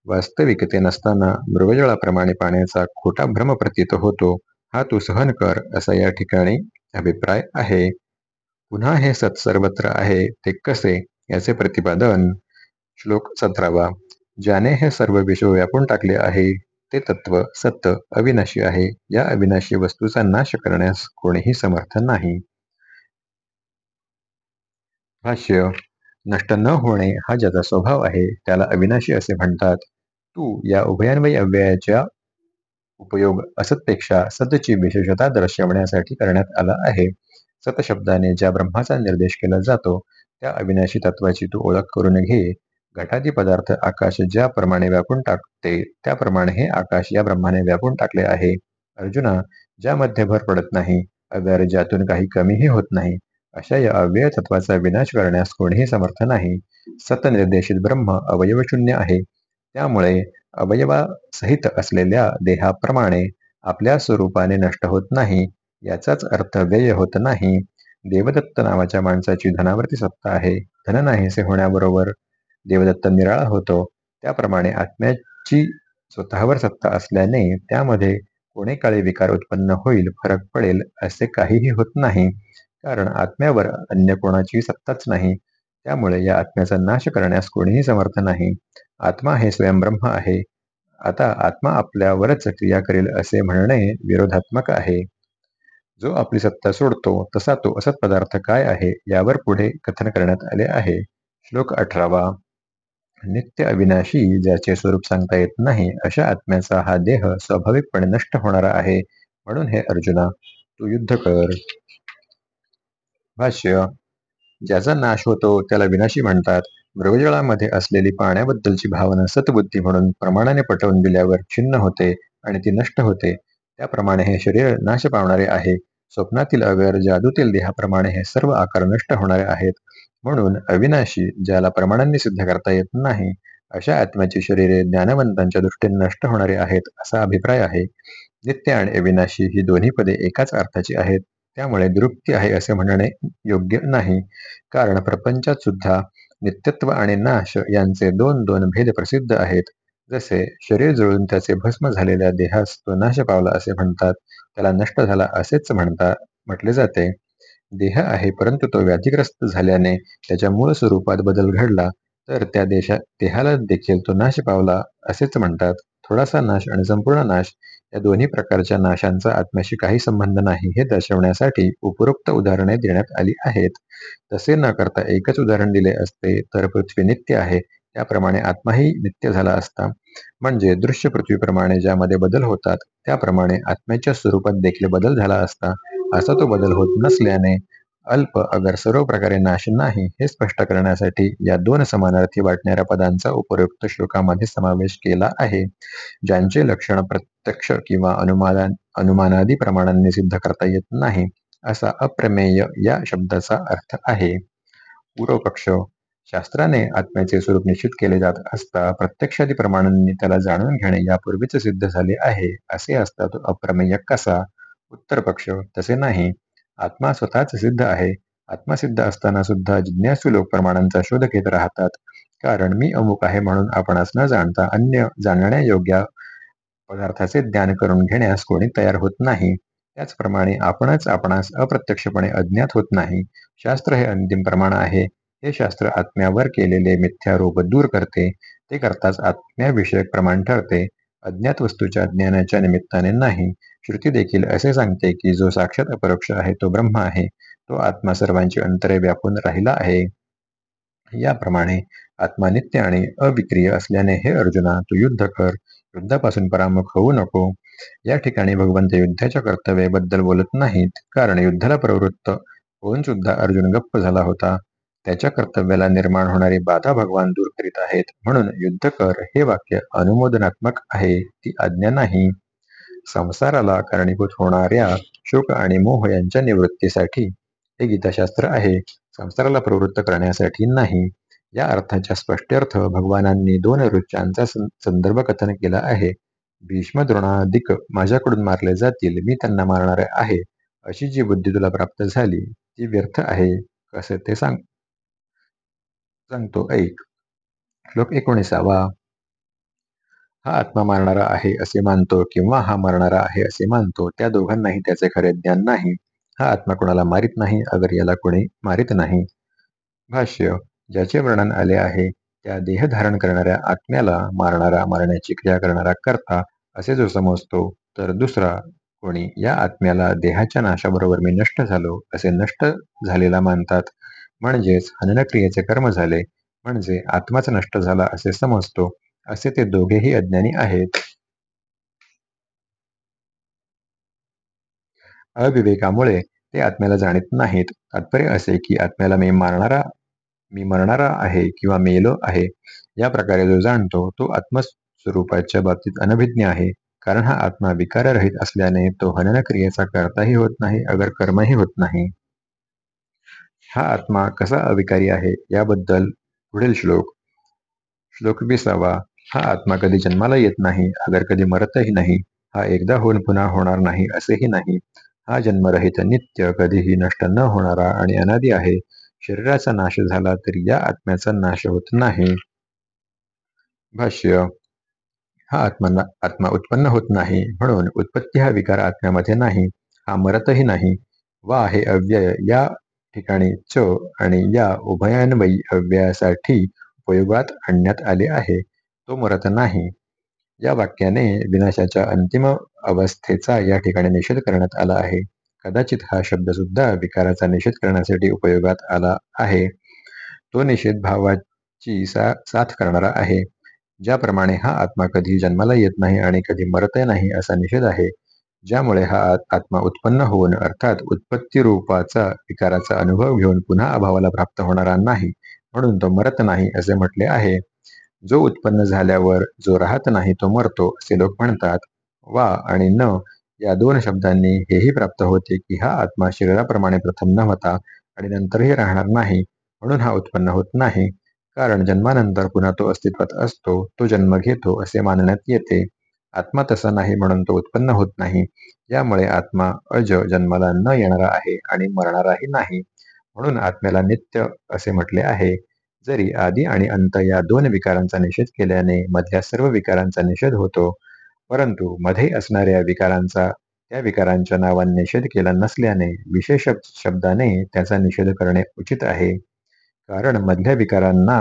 वास्तविकते नसताना मृगजळाप्रमाणे पाण्याचा खोटा भ्रम प्रतीत होतो हा तू सहन कर असा या ठिकाणी अभिप्राय आहे. पुन्हा हे सत सर्वत्र आहे ते कसे? याचे प्रतिपादन श्लोक सतरावा. ज्याने हे सर्व विश्व व्यापून टाकले आहे ते तत्व सत्य अविनाशी आहे. या अविनाशी वस्तूचा नाश करण्यास कोणीही समर्थ नाही. भाष्य नष्ट न होणे हा ज्याचा स्वभाव आहे त्याला अविनाशी असे म्हणतात. तू या उभयान्वयी अव्ययाच्या उपयोग असतपेक्षा सतची विशेषता दर्शवण्यासाठी करण्यात आला आहे. सत शब्दाने ज्या ब्रह्माचा निर्देश केला जातो त्या अविनाशी तत्वाची तू ओळख करून घे. घटादी पदार्थ आकाश ज्याप्रमाणे व्यापून टाकते त्याप्रमाणे हे आकाश या ब्रह्माने व्यापून टाकले आहे. अर्जुना ज्यामध्ये भर पडत नाही अगर ज्यातून काही कमीही होत नाही अशा या अव्यय तत्वाचा विनाश करण्यास कोणीही समर्थ नाही. सतनिर्देशित ब्रह्म अवयवशून्य आहे. त्यामुळे अवयवासहित असलेल्या देहाप्रमाणे आपल्या स्वरूपाने नष्ट होत नाही याचाच अर्थ व्यय होत नाही. देवदत्त नावाच्या माणसाची धनावरती सत्ता आहे. धन नाहीसे होण्याबरोबर देवदत्त निराळा होतो. त्याप्रमाणे आत्म्याची स्वतःवर सत्ता असल्याने त्यामध्ये कोणे काळी विकार उत्पन्न होईल फरक पडेल असे काहीही होत नाही. कारण आत्म्यावर अन्य कोणाची सत्ताच नाही. त्यामुळे या आत्म्याचा नाश करण्यास कोणीही समर्थ नाही. आत्मा हे स्वयंब्रह्म आहे. आता आत्मा आपल्यावरच क्रिया करेल असे म्हणणे विरोधात्मक आहे. जो आपली सत्ता सोडतो तसा तो असत पदार्थ काय आहे यावर पुढे कथन करण्यात आले आहे. श्लोक अठरावा. नित्य अविनाशी ज्याचे स्वरूप सांगता येत नाही अशा आत्म्याचा हा देह स्वाभाविकपणे नष्ट होणारा आहे. म्हणून हे अर्जुना तू युद्ध कर. भाष्य ज्याचा नाश होतो त्याला विनाशी म्हणतात. मृगजळामध्ये असलेली पाण्याबद्दलची भावना सतबुद्धी म्हणून प्रमाणाने पटवून दिल्यावर छिन्न होते आणि ती नष्ट होते. त्याप्रमाणे हे शरीर नाश पावणारे आहे. स्वप्नातील अगर जादूतील देहाप्रमाणे हे सर्व आकार नष्ट होणारे आहेत. म्हणून अविनाशी ज्याला प्रमाणांनी सिद्ध करता येत नाही अशा आत्म्याची शरीरे ज्ञानवंतांच्या दृष्टीने नष्ट होणारे आहेत असा अभिप्राय आहे. नित्य आणि अविनाशी ही दोन्ही पदे एकाच अर्थाची आहेत. त्यामुळे दुरुक्ती आहे असे म्हणणे योग्य नाही. कारण प्रपंचात सुद्धा नित्यत्व आणि नाश यांचे दोन दोन भेद प्रसिद्ध आहेत. जसे शरीर जुळून त्याचे भस्म झालेल्या देहास तो नाश पावला असे म्हणतात त्याला नष्ट झाला असेच म्हणता म्हटले जाते. देह आहे परंतु तो व्याधिग्रस्त झाल्याने त्याच्या मूळ स्वरूपात बदल घडला तर त्या देशा देहाला देखील तो नाश पावला असेच म्हणतात. थोडासा नाश आणि संपूर्ण नाश या दोन्ही प्रकारच्या नाशांचा आत्म्याशी काही संबंध नाही हे दर्शवण्यासाठी उपरोक्त उदाहरणे देण्यात आली आहेत. तसे न करता एकच उदाहरण दिले असते तर पृथ्वी नित्य आहे त्याप्रमाणे आत्माही नित्य झाला असता. म्हणजे दृश्य पृथ्वीप्रमाणे ज्यामध्ये बदल होतात त्याप्रमाणे आत्म्याच्या स्वरूपात देखील बदल झाला असता. असा तो बदल होत नसल्याने अल्प अगर सर्व प्रकारे नाश नाही हे स्पष्ट करण्यासाठी या दोन समानार्थी वाटणाऱ्या पदांचा उपयुक्त श्लोकामध्ये समावेश केला आहे ज्यांचे लक्षण प्रत्यक्ष किंवा अनुमान अनुमानादी प्रमाणांनी सिद्ध करता येत नाही असा अप्रमेय या शब्दाचा अर्थ आहे. पूर्वपक्ष शास्त्राने आत्म्याचे स्वरूप निश्चित केले जात असता प्रत्यक्षादी प्रमाणांनी त्याला जाणून घेणे यापूर्वीच सिद्ध झाले आहे असे असता तो अप्रमेय कसा? उत्तर पक्ष तसे नाही. आत्मा स्वतःच सिद्ध आहे. आत्मा सिद्ध असताना सुद्धा जिज्ञासू लोक प्रमाणांचा शोध घेत राहतात. कारण मी अमुक आहे म्हणून आपणास न जाणता अन्य जाणण्यायोग्य पदार्थाचे ज्ञान करून घेण्यास कोणी तयार होत नाही. त्याचप्रमाणे आपणच आपणास अप्रत्यक्षपणे अज्ञात होत नाही. शास्त्र हे अंतिम प्रमाण आहे. हे शास्त्र आत्म्यावर केलेले मिथ्यारोप दूर करते. ते करताच आत्म्याविषयक प्रमाण ठरते. अज्ञात वस्तूच्या ज्ञानाच्या निमित्ताने नाही. श्रुती देखील असे सांगते की जो साक्षात अपरोक्ष आहे तो ब्रह्म आहे. तो आत्मा सर्वांची अंतरे व्यापून राहिला आहे. याप्रमाणे आत्मा नित्य आणि अविक्रिय असल्याने हे अर्जुना तू युद्ध कर. युद्धापासून परामुख होऊ नको. या ठिकाणी भगवंत युद्धाच्या कर्तव्याबद्दल बोलत नाहीत. कारण युद्धाला प्रवृत्त होऊन सुद्धा अर्जुन गप्प झाला होता. त्याच्या कर्तव्याला निर्माण होणारी बाधा भगवान दूर करीत आहेत. म्हणून युद्ध कर हे वाक्य अनुमोदनात्मक आहे ती आज्ञा नाही. संसाराला कारणीभूत होणाऱ्या शोक आणि मोह यांच्या निवृत्तीसाठी हे गीताशास्त्र आहे. संसाराला प्रवृत्त करण्यासाठी नाही. या अर्थाच्या स्पष्ट अर्थ भगवानांनी दोन रुच्यांचा संदर्भ कथन केला आहे. भीष्म द्रोणाधिक माझ्याकडून मारले जातील मी त्यांना मारणार आहे. अशी जी बुद्धी तुला प्राप्त झाली ती व्यर्थ आहे. कसे ते सांग सांगतो ऐक. श्लोक एकोणीसावा. हा आत्मा मारणारा आहे असे मानतो किंवा हा मरणारा आहे असे मानतो त्या दोघांनाही त्याचे खरे ज्ञान नाही. हा आत्मा कोणाला मारित नाही अगर याला कोणी मारित नाही. भाष्य ज्याचे वर्णन आले आहे त्या देह धारण करणाऱ्या आत्म्याला मारणारा मारण्याची क्रिया करणारा करता असे जो समजतो तर दुसरा कोणी या आत्म्याला देहाच्या नाशाबरोबर मी नष्ट झालो असे नष्ट झालेला मानतात. म्हणजेच हननक्रियेचे कर्म झाले म्हणजे आत्माच नष्ट झाला असे समजतो असे ते दोघेही अज्ञानी आहेत. अविवेकामुळे ते आत्म्याला जाणीत नाहीत. तात्पर्य असे की आत्म्याला मी मारणारा मी मरणारा आहे किंवा मेलो आहे या प्रकारे जो जाणतो तो आत्मस्वरूपाच्या बाबतीत अनभिज्ञ आहे कारण हा आत्मा विकाररहित असल्याने तो हनन क्रियेचा करताही होत नाही अगर कर्मही होत नाही. हा आत्मा कसा अविकारी आहे याबद्दल पुढील श्लोक. श्लोक विसावा हा आत्मा कधी जन्माला येत नाही अगर कधी मरतही नाही हा एकदा होऊन पुन्हा होणार नाही असेही नाही. हा जन्मरहित नित्य कधीही नष्ट न होणारा आणि अनादी आहे. शरीराचा नाश झाला तरी या आत्म्याचा नाश होत नाही. भाष्य हा आत्मा आत्मा उत्पन्न होत नाही म्हणून उत्पत्ती हा विकार आत्म्यामध्ये नाही हा मरतही नाही. वा हे अव्यय या ठिकाणी च आणि या उभयान्वयी अव्ययासाठी उपयोगात आणण्यात आले आहे. तो मरत नाही. या वाक्याने विनाशाच्या अंतिम अवस्थेचा या ठिकाणी निषेध करण्यात आला आहे. कदाचित हा शब्द सुद्धा विकाराचा निषेध करण्यासाठी उपयोगात आला आहे. तो निषेध भावाची सा साथ करणारा आहे. ज्याप्रमाणे हा आत्मा कधी जन्माला येत नाही आणि कधी मरत नाही असा निषेध आहे. ज्यामुळे हा आत्मा उत्पन्न होऊन अर्थात उत्पत्ती रूपाचा विकाराचा अनुभव घेऊन पुन्हा अभावाला प्राप्त होणारा नाही म्हणून तो मरत नाही असे म्हटले आहे. जो उत्पन्न झाल्यावर जो राहत नाही तो मरतो असे लोक म्हणतात. वा आणि न या दोन शब्दांनी हेही प्राप्त होते की हा आत्मा शरीराप्रमाणे प्रथम न होता आणि नंतरही राहणार नाही म्हणून हा उत्पन्न होत नाही. कारण जन्मानंतर पुन्हा तो अस्तित्वात असतो तो जन्म घेतो असे मानण्यात येते. आत्मा तसा नाही म्हणून तो उत्पन्न होत नाही. यामुळे आत्मा अज जन्माला न येणारा आहे आणि मरणाराही नाही. म्हणून आत्म्याला नित्य असे म्हटले आहे. जरी आदी आणि अंत या दोन विकारांचा निषेध केल्याने मधल्या सर्व विकारांचा निषेध होतो. परंतु मध्ये असणाऱ्या विकारांचा त्या विकारांच्या नावाने निषेध केला नसल्याने विशेष शब्दाने त्याचा निषेध करणे उचित आहे. कारण मधल्या विकारांना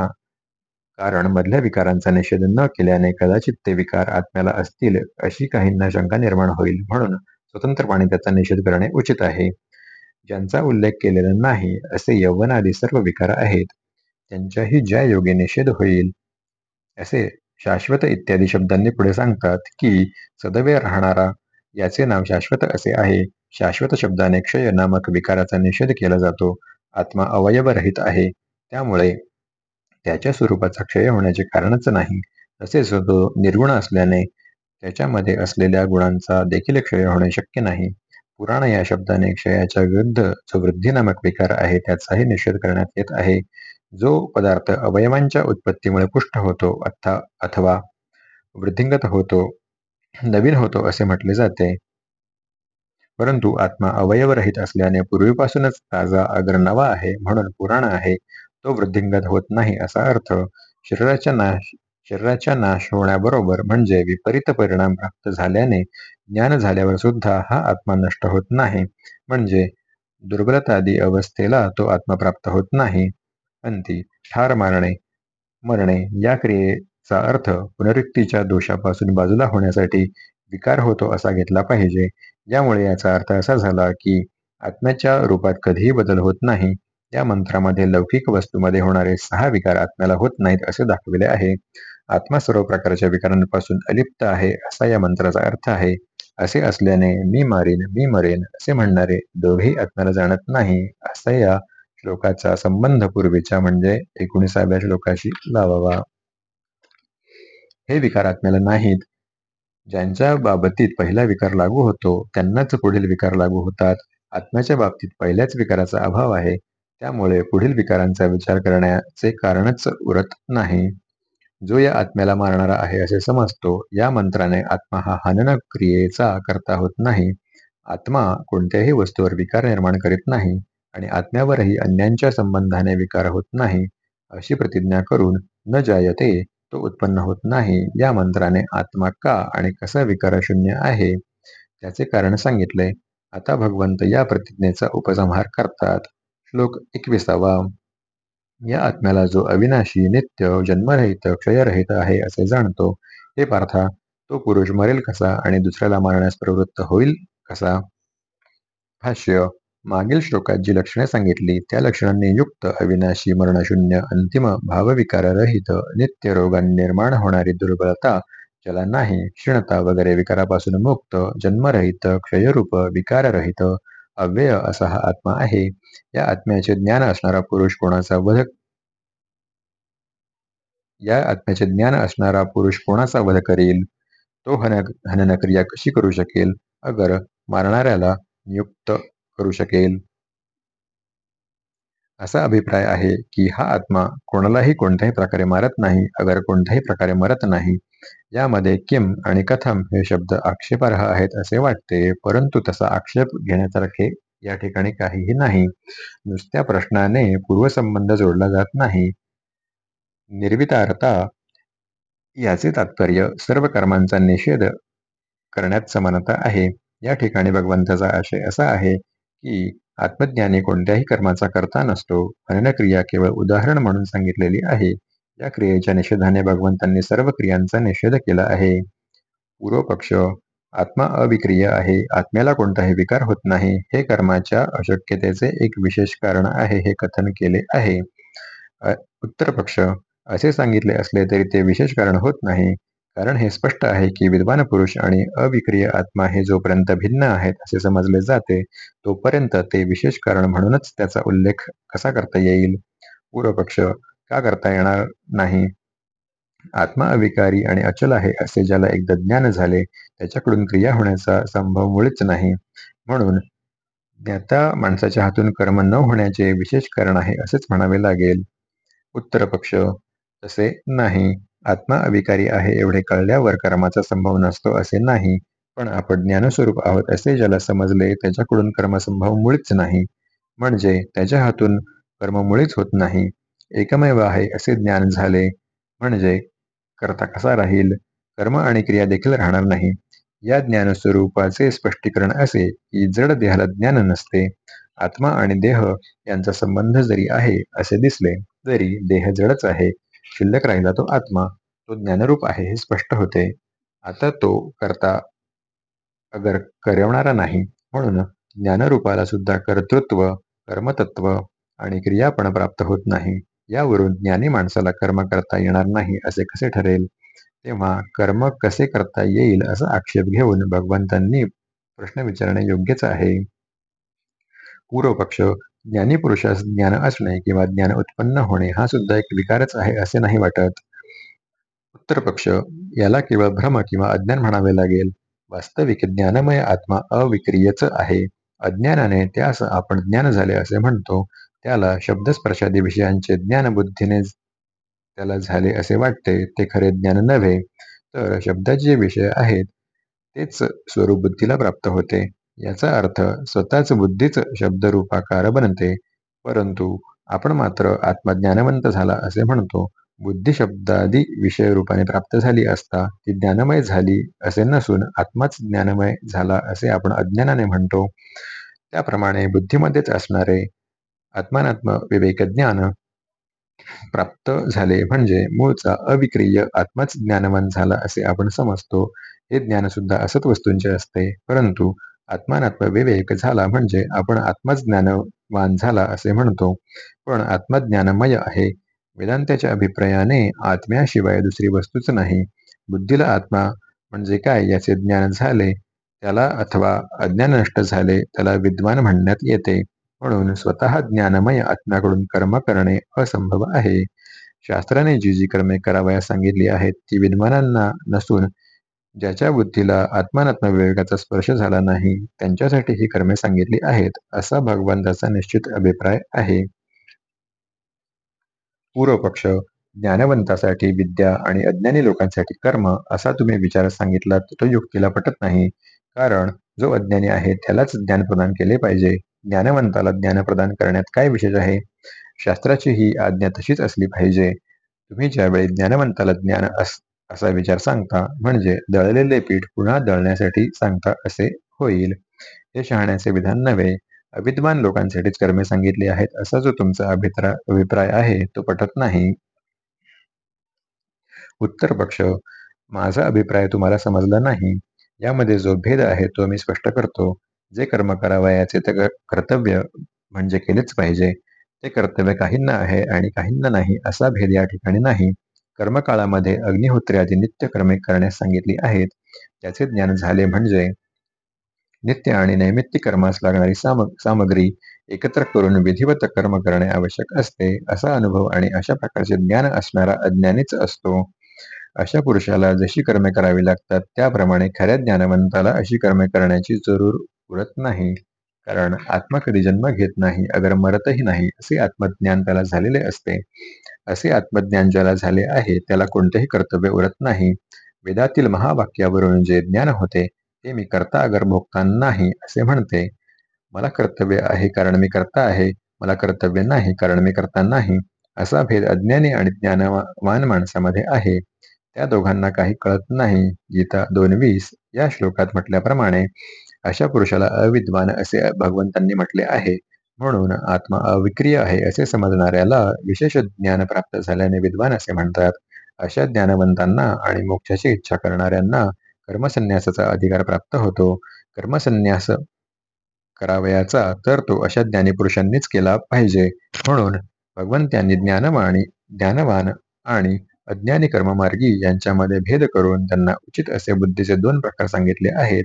कारण मधल्या विकारांचा निषेध न केल्याने कदाचित ते विकार आत्म्याला असतील अशी काहींना शंका निर्माण होईल म्हणून स्वतंत्रपणे त्याचा निषेध करणे उचित आहे. ज्यांचा उल्लेख केलेला नाही असे यवनादी सर्व विकार आहेत. त्यांच्याही ज्या योगे निषेध होईल. असे शाश्वत इत्यादी शब्दांनी पुढे सांगतात की सदव्य राहणारा याचे नाव शाश्वत असे आहे. शाश्वत शब्दाने क्षय नामक विकाराचा निषेध केला जातो. आत्मा अवयवरहित आहे. त्यामुळे त्याच्या स्वरूपाचा क्षय होण्याचे कारणच नाही. तसेच तो निर्गुण असल्याने त्याच्यामध्ये असलेल्या गुणांचा देखील क्षय होणे शक्य नाही. पुराण या शब्दाने क्षयाच्या विरुद्ध जो वृद्धी नामक विकार आहे त्याचाही निषेध करण्यात येत आहे. जो पदार्थ अवयवांच्या उत्पत्तीमुळे पुष्ट होतो अथा अथवा वृद्धिंगत होतो नवीन होतो असे म्हटले जाते. परंतु आत्मा अवयवरहित असल्याने पूर्वीपासूनच ताजा अगर नवा आहे म्हणून पुराण आहे. तो वृद्धिंगत होत नाही असा अर्थ शरीराच्या नाश शरीराच्या नाश होण्याबरोबर म्हणजे विपरीत परिणाम प्राप्त झाल्याने ज्ञान झाल्यावर सुद्धा हा आत्मा नष्ट होत नाही. म्हणजे दुर्बलतादी अवस्थेला तो आत्मा प्राप्त होत नाही. अंती ठार मारणे मरणे या क्रियेचा अर्थ पुनरुक्तीच्या दोषापासून बाजूला होण्यासाठी विकार होतो असा घेतला पाहिजे. यामुळे याचा अर्थ असा झाला की आत्म्याच्या रूपात कधीही बदल होत नाही. या मंत्रामध्ये लौकिक वस्तूमध्ये होणारे सहा विकार आत्म्याला होत नाहीत असे दाखविले आहे. आत्मा सर्व प्रकारच्या विकारांपासून अलिप्त आहे असा या मंत्राचा अर्थ आहे. असे असल्याने मी मारीन मी मरेन असे म्हणणारे दोघेही आत्म्याला जाणत नाही असा या श्लोकाचा संबंध पूर्वीच्या म्हणजे एकोणीसाव्या श्लोकाशी लावावा. हे विकार आत्म्याला नाहीत. ज्यांच्या बाबतीत पहिला विकार लागू होतो त्यांनाच पुढील विकार लागू होतात. आत्म्याच्या बाबतीत पहिल्याच विकाराचा अभाव आहे. त्यामुळे पुढील विकारांचा विचार करण्याचे कारणच उरत नाही. जो या आत्म्याला मारणारा आहे असे समजतो या मंत्राने आत्मा हा हनन क्रियेचा करता होत नाही. आत्मा कोणत्याही वस्तूवर विकार निर्माण करीत नाही आणि आत्म्यावरही अन्यांच्या संबंधाने विकार होत नाही अशी प्रतिज्ञा करून न जायते तो उत्पन्न होत नाही. या मंत्राने आत्मा का आणि कसा विकारशून्य आहे त्याचे कारण सांगितले. आता भगवंत या प्रतिज्ञेचा उपसंहार करतात. श्लोक एकविसावा. या आत्म्याला जो अविनाशी नित्य जन्मरहित क्षयरहित आहे असे जाणतो हे पार्था तो पुरुष मरेल कसा आणि दुसऱ्याला मारण्यास प्रवृत्त होईल कसा? भाष्य मागील श्लोकात जी लक्षणे सांगितली त्या लक्षणांनी युक्त अविनाशी मरणशून्य अंतिम भावविकाररहित नित्य रोगांनी निर्माण होणारी दुर्बलता ज्याला नाही क्षीणता वगैरे विकारापासून मुक्त जन्मरहित क्षयरूप विकाररहित अव्यय असा हा आत्मा आहे. या आत्म्याचे ज्ञान असणारा पुरुष कोणाचा वध या आत्म्याचे ज्ञान असणारा पुरुष कोणाचा वध करेल? तो हन हननक्रिया कशी करू शकेल? अगर मारणाऱ्याला नियुक्त करू शकेल. असा अभिप्राय आहे की हा आत्मा कोणालाही कोणत्याही प्रकारे मारत नाही अगर कोणत्याही प्रकारे मरत नाही. यामध्ये किम आणि कथम हे शब्द आक्षेपार्ह आहेत असे वाटते परंतु तसा आक्षेप घेण्यासारखे या ठिकाणी काहीही नाही. नुसत्या प्रश्नाने पूर्वसंबंध जोडला जात नाही. निर्वितारता याचे तात्पर्य सर्व कर्मांचा निषेध करण्यात समानता आहे. या ठिकाणी भगवंताचा आशय असा आहे की आत्मज्ञानी कोणत्याही कर्माचा करता नसतो. क्रिया केवळ उदाहरण म्हणून सांगितलेली आहे. या क्रियेच्या निषेधाने भगवंतांनी सर्व क्रियांचा निषेध केला आहे. पूर्वपक्ष आत्मा अविक्रिय आहे. आत्म्याला कोणताही विकार होत नाही. हे कर्माच्या अशक्यतेचे एक विशेष कारण आहे हे कथन केले आहे. उत्तर पक्ष असे सांगितले असले तरी ते विशेष कारण होत नाही. कारण हे स्पष्ट आहे की विद्वान पुरुष आणि अविक्रिय आत्मा हे जोपर्यंत भिन्न आहेत असे समजले जाते तोपर्यंत ते विशेष कारण म्हणूनच त्याचा उल्लेख कसा करता येईल? पूर्वपक्ष का करता येणार नाही? आत्मा अविकारी आणि अचल आहे असे ज्याला एकदा ज्ञान झाले त्याच्याकडून क्रिया होण्याचा संभव मुळीच नाही. म्हणून ज्ञाता माणसाच्या हातून कर्म न होण्याचे विशेष कारण आहे असेच म्हणावे लागेल. उत्तर पक्ष तसे नाही. आत्मा अविकारी आहे एवढे कळल्यावर कर्माचा संभव नसतो असे नाही. पण आपण ज्ञानस्वरूप आहोत असे ज्याला समजले त्याच्याकडून कर्मसंभव मुळीच नाही. म्हणजे त्याच्या हातून कर्म मुळीच होत नाही. एकमेव आहे असे ज्ञान झाले. म्हणजे करता कसा राहील? कर्म आणि क्रिया देखील राहणार नाही. या ज्ञानस्वरूपाचे स्पष्टीकरण असे की जड देहाला ज्ञान नसते. आत्मा आणि देह यांचा संबंध जरी आहे असे दिसले तरी देह जडच आहे. शिल्लक राहिला तो आत्मा. तो ज्ञानरूप आहे हे स्पष्ट होते. आता तो करता अगर करवणारा नाही म्हणून ज्ञानरूपाला सुद्धा कर्तृत्व कर्मतत्व आणि क्रियापण प्राप्त होत नाही. यावरून ज्ञानी माणसाला कर्म करता येणार नाही असे कसे ठरेल? तेव्हा कर्म कसे करता येईल असा आक्षेप घेऊन भगवंतांनी प्रश्न विचारणे योग्यच आहे. पूर्वपक्ष ज्ञानी पुरुषास ज्ञान असणे किंवा ज्ञान उत्पन्न होणे हा सुद्धा एक विकारच आहे असे नाही वाटत. उत्तर पक्ष याला केवळ भ्रम किंवा अज्ञान म्हणावे लागेल. वास्तविक ज्ञानमय आत्मा अविक्रियच आहे. अज्ञानाने त्यास आपण ज्ञान झाले असे म्हणतो. त्याला शब्दस्पर्शादी विषयांचे ज्ञान बुद्धीने त्याला झाले असे वाटते. ते खरे ज्ञान नव्हे तर शब्दाचे जे विषय आहेत तेच स्वरूप बुद्धीला प्राप्त होते. याचा अर्थ स्वतःच बुद्धीच शब्दरूपाकार बनते. परंतु आपण मात्र आत्मा ज्ञानवंत झाला असे म्हणतो बुद्धी शब्दादी विषय रूपाने प्राप्त झाली असता ती ज्ञानमय झाली असे नसून आत्माच ज्ञानमय झाला असे आपण अज्ञानाने म्हणतो. त्याप्रमाणे बुद्धीमध्येच असणारे आत्मानात्म विवेक ज्ञान प्राप्त झाले म्हणजे मूळचा अविक्रिय आत्माच ज्ञानवान झाला असे आपण समजतो. हे ज्ञान सुद्धा असत वस्तूंचे असते. परंतु आत्मानात्म विवेक झाला म्हणजे आपण आत्मज्ञानवान झाला असे म्हणतो. पण आत्मज्ञानमय आहे. वेदांताच्या अभिप्रायाने आत्म्याशिवाय दुसरी वस्तूच नाही. बुद्धीला आत्मा म्हणजे काय याचे ज्ञान झाले त्याला अथवा अज्ञान नष्ट झाले त्याला विद्वान म्हणण्यात येते. म्हणून स्वतः ज्ञानमय आत्म्याकडून कर्म करणे असंभव आहे. शास्त्राने जी जी कर्मे करावयास सांगितली आहेत ती विद्वानांना नसून ज्याच्या बुद्धीला आत्मानात्म विवेकाचा स्पर्श झाला नाही त्यांच्यासाठी ही कर्मे सांगितली आहेत असा भगवंताचा निश्चित अभिप्राय आहे. पूर्वपक्ष ज्ञानवंतासाठी विद्या आणि अज्ञानी लोकांसाठी कर्म असा तुम्ही विचार सांगितला तो युक्तीला पटत नाही. कारण जो अज्ञानी आहे त्यालाच ज्ञान प्रदान केले पाहिजे. ज्ञानवंताला ज्ञान प्रदान करण्यात काय विशेष आहे? शास्त्राची ही आज्ञा तशीच असली पाहिजे. तुम्ही ज्यावेळी ज्ञानवंताला ज्ञान असा विचार सांगता म्हणजे दळलेले पीठ पुन्हा दळण्यासाठी सांगता असे होईल. हे शहाण्याचे विधान नव्हे. अविद्वान लोकांसाठीच कर्मे सांगितली आहेत असा जो तुमचा अभिप्राय आहे तो पटत नाही. उत्तर पक्ष माझा अभिप्राय तुम्हाला समजला नाही. यामध्ये जो भेद आहे तो मी स्पष्ट करतो. जे कर्म करावयाचे ते कर्तव्य म्हणजे केलेच पाहिजे. ते कर्तव्य काहींना आहे आणि काहींना नाही असा भेद या ठिकाणी नाही. कर्मकाळामध्ये अग्निहोत्र्यादी नित्य कर्मे करण्यास सांगितली आहेत. त्याचे ज्ञान झाले म्हणजे नित्य आणि नैमित्य कर्मास लागणारी साम सामग्री एकत्र करून विधिवत कर्म करणे आवश्यक असते. असा अनुभव आणि अशा प्रकारचे ज्ञान असणारा अज्ञानीच असतो. अशा पुरुषाला जशी कर्मे करावी लागतात त्याप्रमाणे खऱ्या ज्ञानवंताला अशी कर्मे करण्याची जरूर उरत नाही. कारण आत्मा कधी जन्म घेत नाही अगर मरतही नाही असे आत्मज्ञान त्याला झालेले असते. असे आत्मज्ञान ज्याला झाले आहे त्याला कोणतेही कर्तव्य उरत नाही. वेदातील महावाक्यावरून जे ज्ञान होते ते मी करता अगर भोगता नाही असे म्हणते. मला कर्तव्य आहे कारण मी करता आहे मला कर्तव्य नाही कारण मी करता नाही असा भेद अज्ञानी आणि ज्ञानवान माणसामध्ये आहे. त्या दोघांना काही कळत नाही. गीता दोन वीस या श्लोकात म्हटल्याप्रमाणे अशा पुरुषाला अविद्वान असे भगवंतांनी म्हटले आहे. म्हणून आत्मा अविक्रिय आहे असे समजणाऱ्याला विशेष ज्ञान प्राप्त झाल्याने विद्वान असे म्हणतात अशा ज्ञानवंतांना आणि मोक्षाची इच्छा करणाऱ्यांना कर्मसन्यासाचा अधिकार प्राप्त होतो. कर्मसन्यास करावयाचा तर तो अशा ज्ञानी पुरुषांनीच केला पाहिजे. म्हणून भगवंतांनी ज्ञानवाणी ज्ञानवान आणि अज्ञानी कर्ममार्गी यांच्यामध्ये भेद करून त्यांना उचित असे बुद्धीचे दोन प्रकार सांगितले आहेत.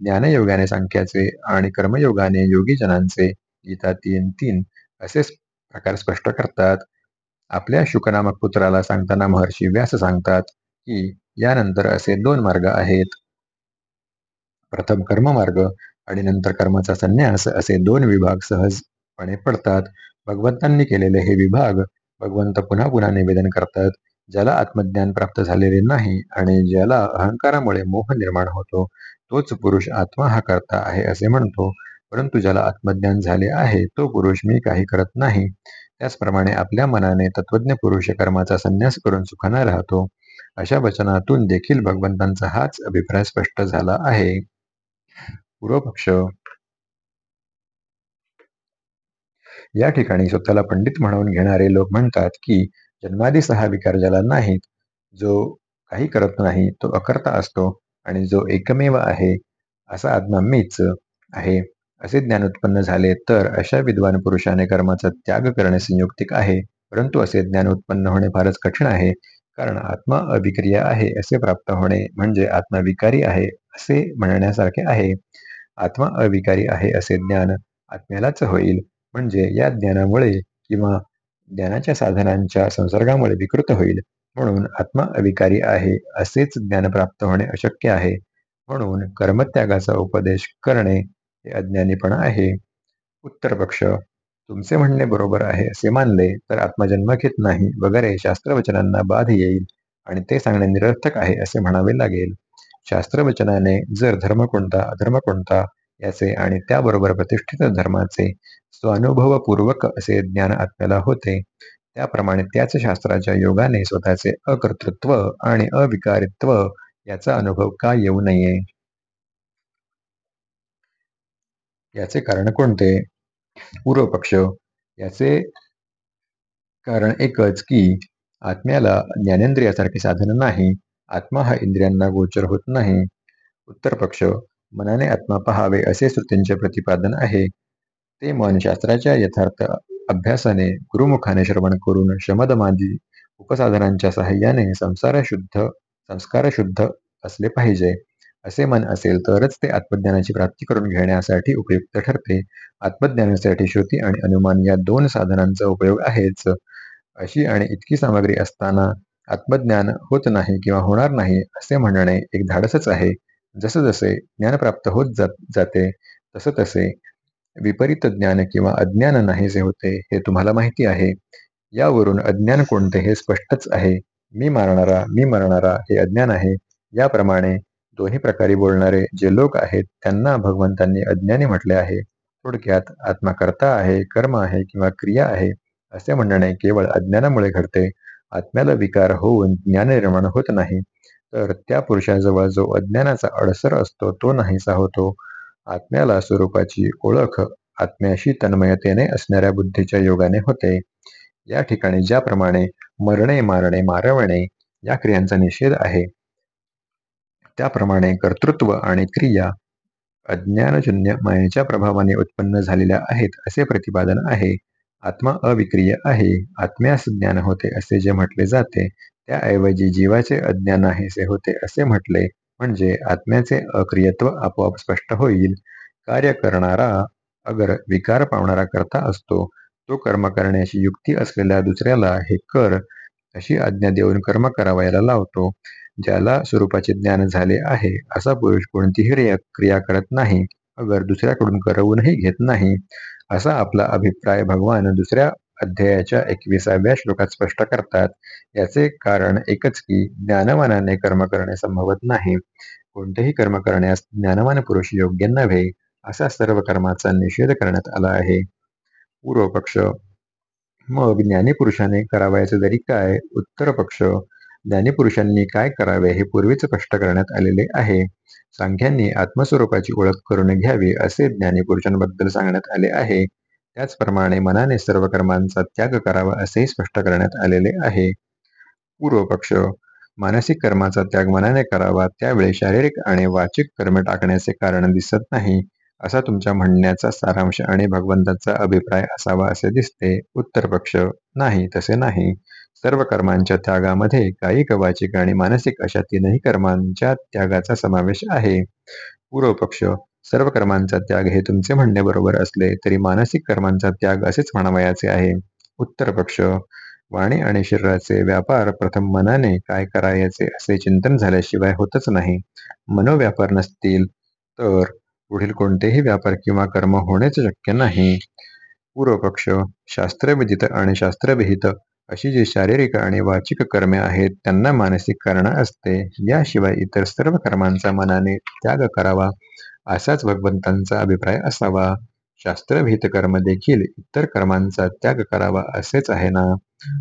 ज्ञानयोगाने सांख्याचे आणि कर्मयोगाने योगीजनांचे गीता तीन तीन असे प्रकार स्पष्ट करतात. आपल्या शुकनामक पुत्राला सांगताना महर्षी व्यास सांगतात की यानंतर असे दोन मार्ग आहेत. प्रथम कर्ममार्ग आणि नंतर कर्माचा संन्यास असे दोन विभाग सहजपणे पडतात. भगवंतांनी केलेले हे विभाग भगवंत पुन्हा पुन्हा निवेदन करतात. ज्याला आत्मज्ञान प्राप्त झालेले नाही आणि ज्याला अहंकारामुळे मोह निर्माण होतो तोच पुरुष आत्मा हा करता आहे असे म्हणतो. परंतु ज्याला आत्मज्ञान झाले आहे तो पुरुष मी काही करत नाही. त्याचप्रमाणे आपल्या मनाने तत्वज्ञ पुरुष कर्माचा संन्यास करून सुखाना राहतो. अशा वचनातून देखील भगवंतांचा हाच अभिप्राय स्पष्ट झाला आहे. पूर्वपक्ष. या ठिकाणी स्वतःला पंडित म्हणून घेणारे लोक म्हणतात की जन्मादी सहा विकार ज्याला नाहीत जो काही करत नाही तो अकर्ता असतो आणि जो एकमेव आहे असा आत्मा मीच आहे. असे ज्ञान उत्पन्न झाले तर अशा विद्वान पुरुषाने कर्माचा त्याग करणे संयुक्तिक आहे. परंतु असे ज्ञान उत्पन्न होणे फारच कठीण आहे कारण आत्मा अविक्रिया आहे असे प्राप्त होणे म्हणजे आत्मा विकारी आहे असे म्हणण्यासारखे आहे. आत्मा अविकारी आहे असे ज्ञान आत्म्यालाच होईल म्हणजे या ज्ञानामुळे किंवा ज्ञानाच्या साधनांच्या संसर्गामुळे विकृत होईल. म्हणून आत्मा अविकारी आहे असेच ज्ञान प्राप्त होणे अशक्य आहे. म्हणून कर्मत्यागाचा उपदेश करणे हे अज्ञानीपणा आहे. उत्तर पक्ष तुमचे म्हणणे बरोबर आहे असे मानले तर आत्मजन्म घेत नाही वगैरे शास्त्रवचनांना बाध येईल आणि ते सांगणे निरर्थक आहे असे म्हणावे लागेल. शास्त्रवचनाने जर धर्म कोणता अधर्म कोणता याचे आणि त्याबरोबर प्रतिष्ठित धर्माचे स्वानुभवपूर्वक असे ज्ञान आत्म्याला होते त्याप्रमाणे त्याच शास्त्राच्या योगाने स्वतःचे अकर्तृत्व आणि अविकारित्व याचा अनुभव का येऊ नये? याचे कारण कोणते? पूर्वपक्ष. याचे कारण एकच की आत्म्याला ज्ञानेंद्रियासारखे साधन नाही आत्मा हा इंद्रियांना गोचर होत नाही. उत्तर पक्ष मनाने आत्मा पहावे असे श्रुतींचे प्रतिपादन आहे. ते मन शास्त्राच्या यथार्थ अभ्यासाने गुरुमुखाने श्रवण करून शमदमादी उपसाधनांच्या साहाय्याने संसार शुद्ध संस्कार शुद्ध असले पाहिजे. असे मन असेल तरच ते आत्मज्ञानाची प्राप्ती करून घेण्यासाठी उपयुक्त ठरते. आत्मज्ञानासाठी श्रुती आणि अनुमान या दोन साधनांचा उपयोग आहेच. अशी आणि इतकी सामग्री असताना आत्मज्ञान होत नाही किंवा होणार नाही असे म्हणणे एक धाडसच आहे. जसं जसे ज्ञान प्राप्त होत जाते तसं तसे विपरीत ज्ञान किंवा अज्ञान नाहीसे होते हे तुम्हाला माहिती आहे. यावरून अज्ञान कोणते हे स्पष्टच आहे. मी मारणारा मी मरणारा हे अज्ञान आहे. याप्रमाणे दोन्ही प्रकारे बोलणारे जे लोक आहेत त्यांना भगवंतांनी अज्ञानी म्हटले आहे. थोडक्यात आत्मा करता आहे कर्म आहे किंवा क्रिया आहे असे म्हणणे केवळ अज्ञानामुळे घडते. आत्म्याला विकार होऊन ज्ञान निर्माण होत नाही तर त्या पुरुषाजवळ जो अज्ञानाचा अडसर असतो तो नाहीसा होतो. आत्म्याला स्वरूपाची ओळख आत्म्याशी तन्मयतेने असणाऱ्या बुद्धीच्या योगाने होते. या ठिकाणी ज्याप्रमाणे मरणे मारणे मारवणे या क्रियांचा निषेध आहे त्याप्रमाणे कर्तृत्व आणि क्रिया अज्ञानजन्य मायेच्या प्रभावाने उत्पन्न झालेल्या आहेत असे प्रतिपादन आहे. आत्मा अविक्रिय आहे. आत्म्यास ज्ञान होते असे जे म्हटले जाते त्याऐवजी जीवाचे अज्ञान नाहीसे होते असे म्हटले म्हणजे आत्म्याचे अक्रियत्व आपोआप स्पष्ट होईल. कार्य करणारा अगर विकार पावणारा करता असतो तो कर्म करण्याची युक्ती असलेल्या दुसऱ्याला हे कर अशी आज्ञा देऊन कर्म करावयाला लावतो. ज्याला स्वरूपाचे ज्ञान झाले आहे असा पुरुष कोणतीही क्रिया करत नाही अगर दुसऱ्याकडून करवूनही घेत नाही असा आपला अभिप्राय भगवान दुसऱ्या अध्यायाच्या एकविसाव्या श्लोकात स्पष्ट करतात. याचे कारण एकच की ज्ञानवानाने कर्म करणे संभवत नाही. कोणतेही कर्म करण्यास ज्ञानवान पुरुष योग्य नव्हे असा सर्व कर्माचा निषेध करण्यात आला आहे. पूर्व पक्ष मग ज्ञानीपुरुषाने करावायचे जरी काय उत्तर पक्ष ज्ञानीपुरुषांनी काय करावे हे पूर्वीच कष्ट करण्यात आलेले आहे. सांख्यांनी आत्मस्वरूपाची ओळख करून घ्यावी असे ज्ञानीपुरुषांबद्दल सांगण्यात आले आहे. त्याचप्रमाणे मनाने सर्व कर्मांचा त्याग करावा असेही स्पष्ट करण्यात आलेले आहे. पूर्व पक्ष मानसिक कर्माचा त्याग मनाने करावा त्यावेळी शारीरिक आणि वाचिक कर्म टाकण्याचे कारण दिसत नाही असा तुमच्या म्हणण्याचा सारांश आणि भगवंताचा अभिप्राय असावा असे दिसते. उत्तर पक्ष नाही तसे नाही. सर्व कर्मांच्या त्यागामध्ये काही वाचिक आणि मानसिक अशा तीनही कर्मांच्या त्यागाचा समावेश आहे. पूर्व पक्ष सर्व कर्मांचा त्याग हे तुमचे म्हणणे बरोबर असले तरी मानसिक कर्मांचा त्याग असेच म्हणावयाचे आहे. उत्तर पक्ष वाणी आणि शरीराचे व्यापार प्रथम मनाने काय करायचे असे चिंतन झाल्याशिवाय होतच नाही. मनोव्यापार नसतील तर पुढील कोणतेही व्यापार किंवा कर्म होणेच शक्य नाही. पूर्वपक्ष शास्त्रविदित आणि शास्त्रविहित अशी जी शारीरिक आणि वाचिक कर्मे आहेत त्यांना मानसिक कारण असते. याशिवाय इतर सर्व कर्मांचा मनाने त्याग करावा असाच भगवंतांचा अभिप्राय असावा. शास्त्रविहित कर्म देखील इतर कर्मांचा त्याग करावा असेच आहे ना?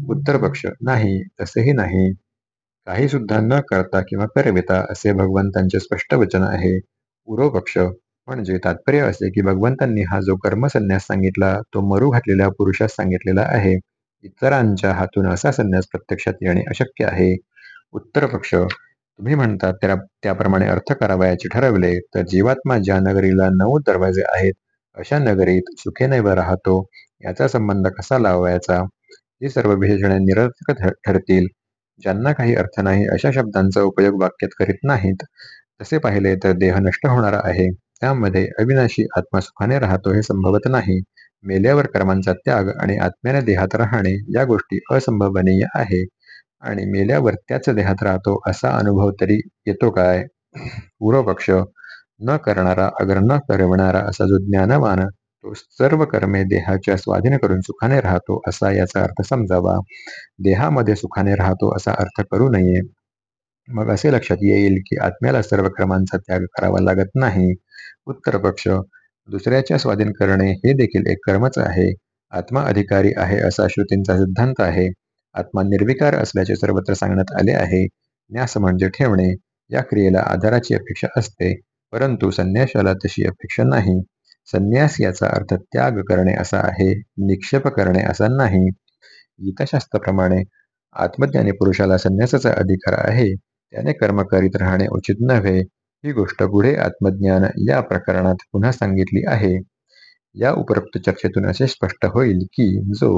उत्तर पक्ष नाही तसेही नाही. काही सुद्धा न करता किंवा करविता असे भगवंतांचे स्पष्ट वचन आहे. पूर्व पक्ष म्हणजे तात्पर्य असे की भगवंतांनी हा जो कर्मसन्यास सांगितला तो मरू घातलेल्या पुरुषास सांगितलेला आहे. इतरांच्या हातून असा संन्यास प्रत्यक्षात येणे अशक्य आहे. उत्तर पक्ष तुम्ही म्हणता त्या त्याप्रमाणे अर्थ करावयाचे ठरवले तर जीवात्मा ज्या नगरीला नऊ दरवाजे आहेत अशा नगरीत सुखेने राहतो. याचा संबंध कसा लावायचा? ही सर्व विशेषणे निरर्थक ठरतील. ज्यांना काही अर्थ नाही अशा शब्दांचा उपयोग वाक्यात करीत नाहीत. तसे पाहिले तर देह नष्ट होणारा आहे. त्यामध्ये अविनाशी आत्मा सुखाने राहतो हे संभवत नाही. मेल्यावर कर्मांचा त्याग आणि आत्म्याने देहात राहणे या गोष्टी असंभवनीय आहे. आणि मेल्यावर त्याच देहात राहतो असा अनुभव तरी येतो काय? पूर्वपक्ष न करणारा अगर न करवणारा असा जो ज्ञानवान तो सर्व कर्मे देहाच्या स्वाधीन करून सुखाने राहतो असा याचा अर्थ समजावा. देहामध्ये सुखाने राहतो असा अर्थ करू नये. मग असे लक्षात येईल की आत्म्याला सर्व कर्मांचा त्याग करावा लागत नाही. उत्तर पक्ष दुसऱ्याच्या स्वाधीन करणे हे देखील एक कर्मच आहे. आत्मा अधिकारी आहे असा श्रुतींचा सिद्धांत आहे. आत्मा निर्विकार असल्याचे सर्वत्र सांगण्यात आले आहे. न्यास म्हणजे ठेवणे. या क्रियेला आधाराची अपेक्षा असते परंतु संन्यासाला तशी अपेक्षा नाही. संन्यास याचा अर्थ त्याग करणे असा आहे निक्षेप करणे असा नाही. गीताशास्त्राप्रमाणे आत्मज्ञानी पुरुषाला संन्यासाचा अधिकार आहे. त्याने कर्म करीत राहणे उचित नव्हे. ही गोष्ट पुढे आत्मज्ञान या प्रकरणात पुन्हा सांगितली आहे. या उपरोक्त चर्चेतून असे स्पष्ट होईल की जो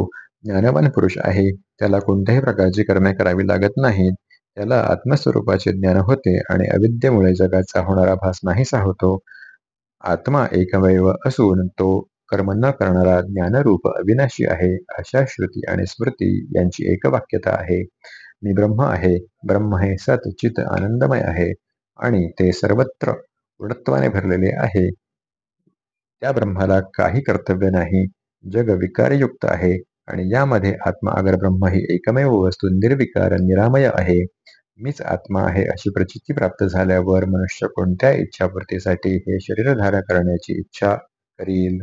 ज्ञानवान पुरुष आहे त्याला कोणत्याही प्रकारची कर्मे करावी लागत नाहीत. त्याला आत्मस्वरूपाचे ज्ञान होते आणि अविद्येमुळे जगाचा होणारा भास नाहीसा होतो. आत्मा एकमेव असून तो कर्म न करणारा ज्ञानरूप अविनाशी आहे अशा श्रुती आणि स्मृती यांची एकवाक्यता आहे. मी ब्रह्म आहे. ब्रह्म हे सत चित आनंदमय आहे. आणि ते सर्वत्र पूर्णत्वाने भरलेले आहे. त्या ब्रह्माला काही कर्तव्य नाही. जग विकारयुक्त आहे आणि यामध्ये आत्मा अगर ब्रह्म ही एकमेव वस्तू निर्विकार निरामय आहे. मीच आत्मा आहे अशी प्रचिती प्राप्त झाल्यावर मनुष्य कोणत्या इच्छापूर्तीसाठी हे शरीर धारण करण्याची इच्छा करील?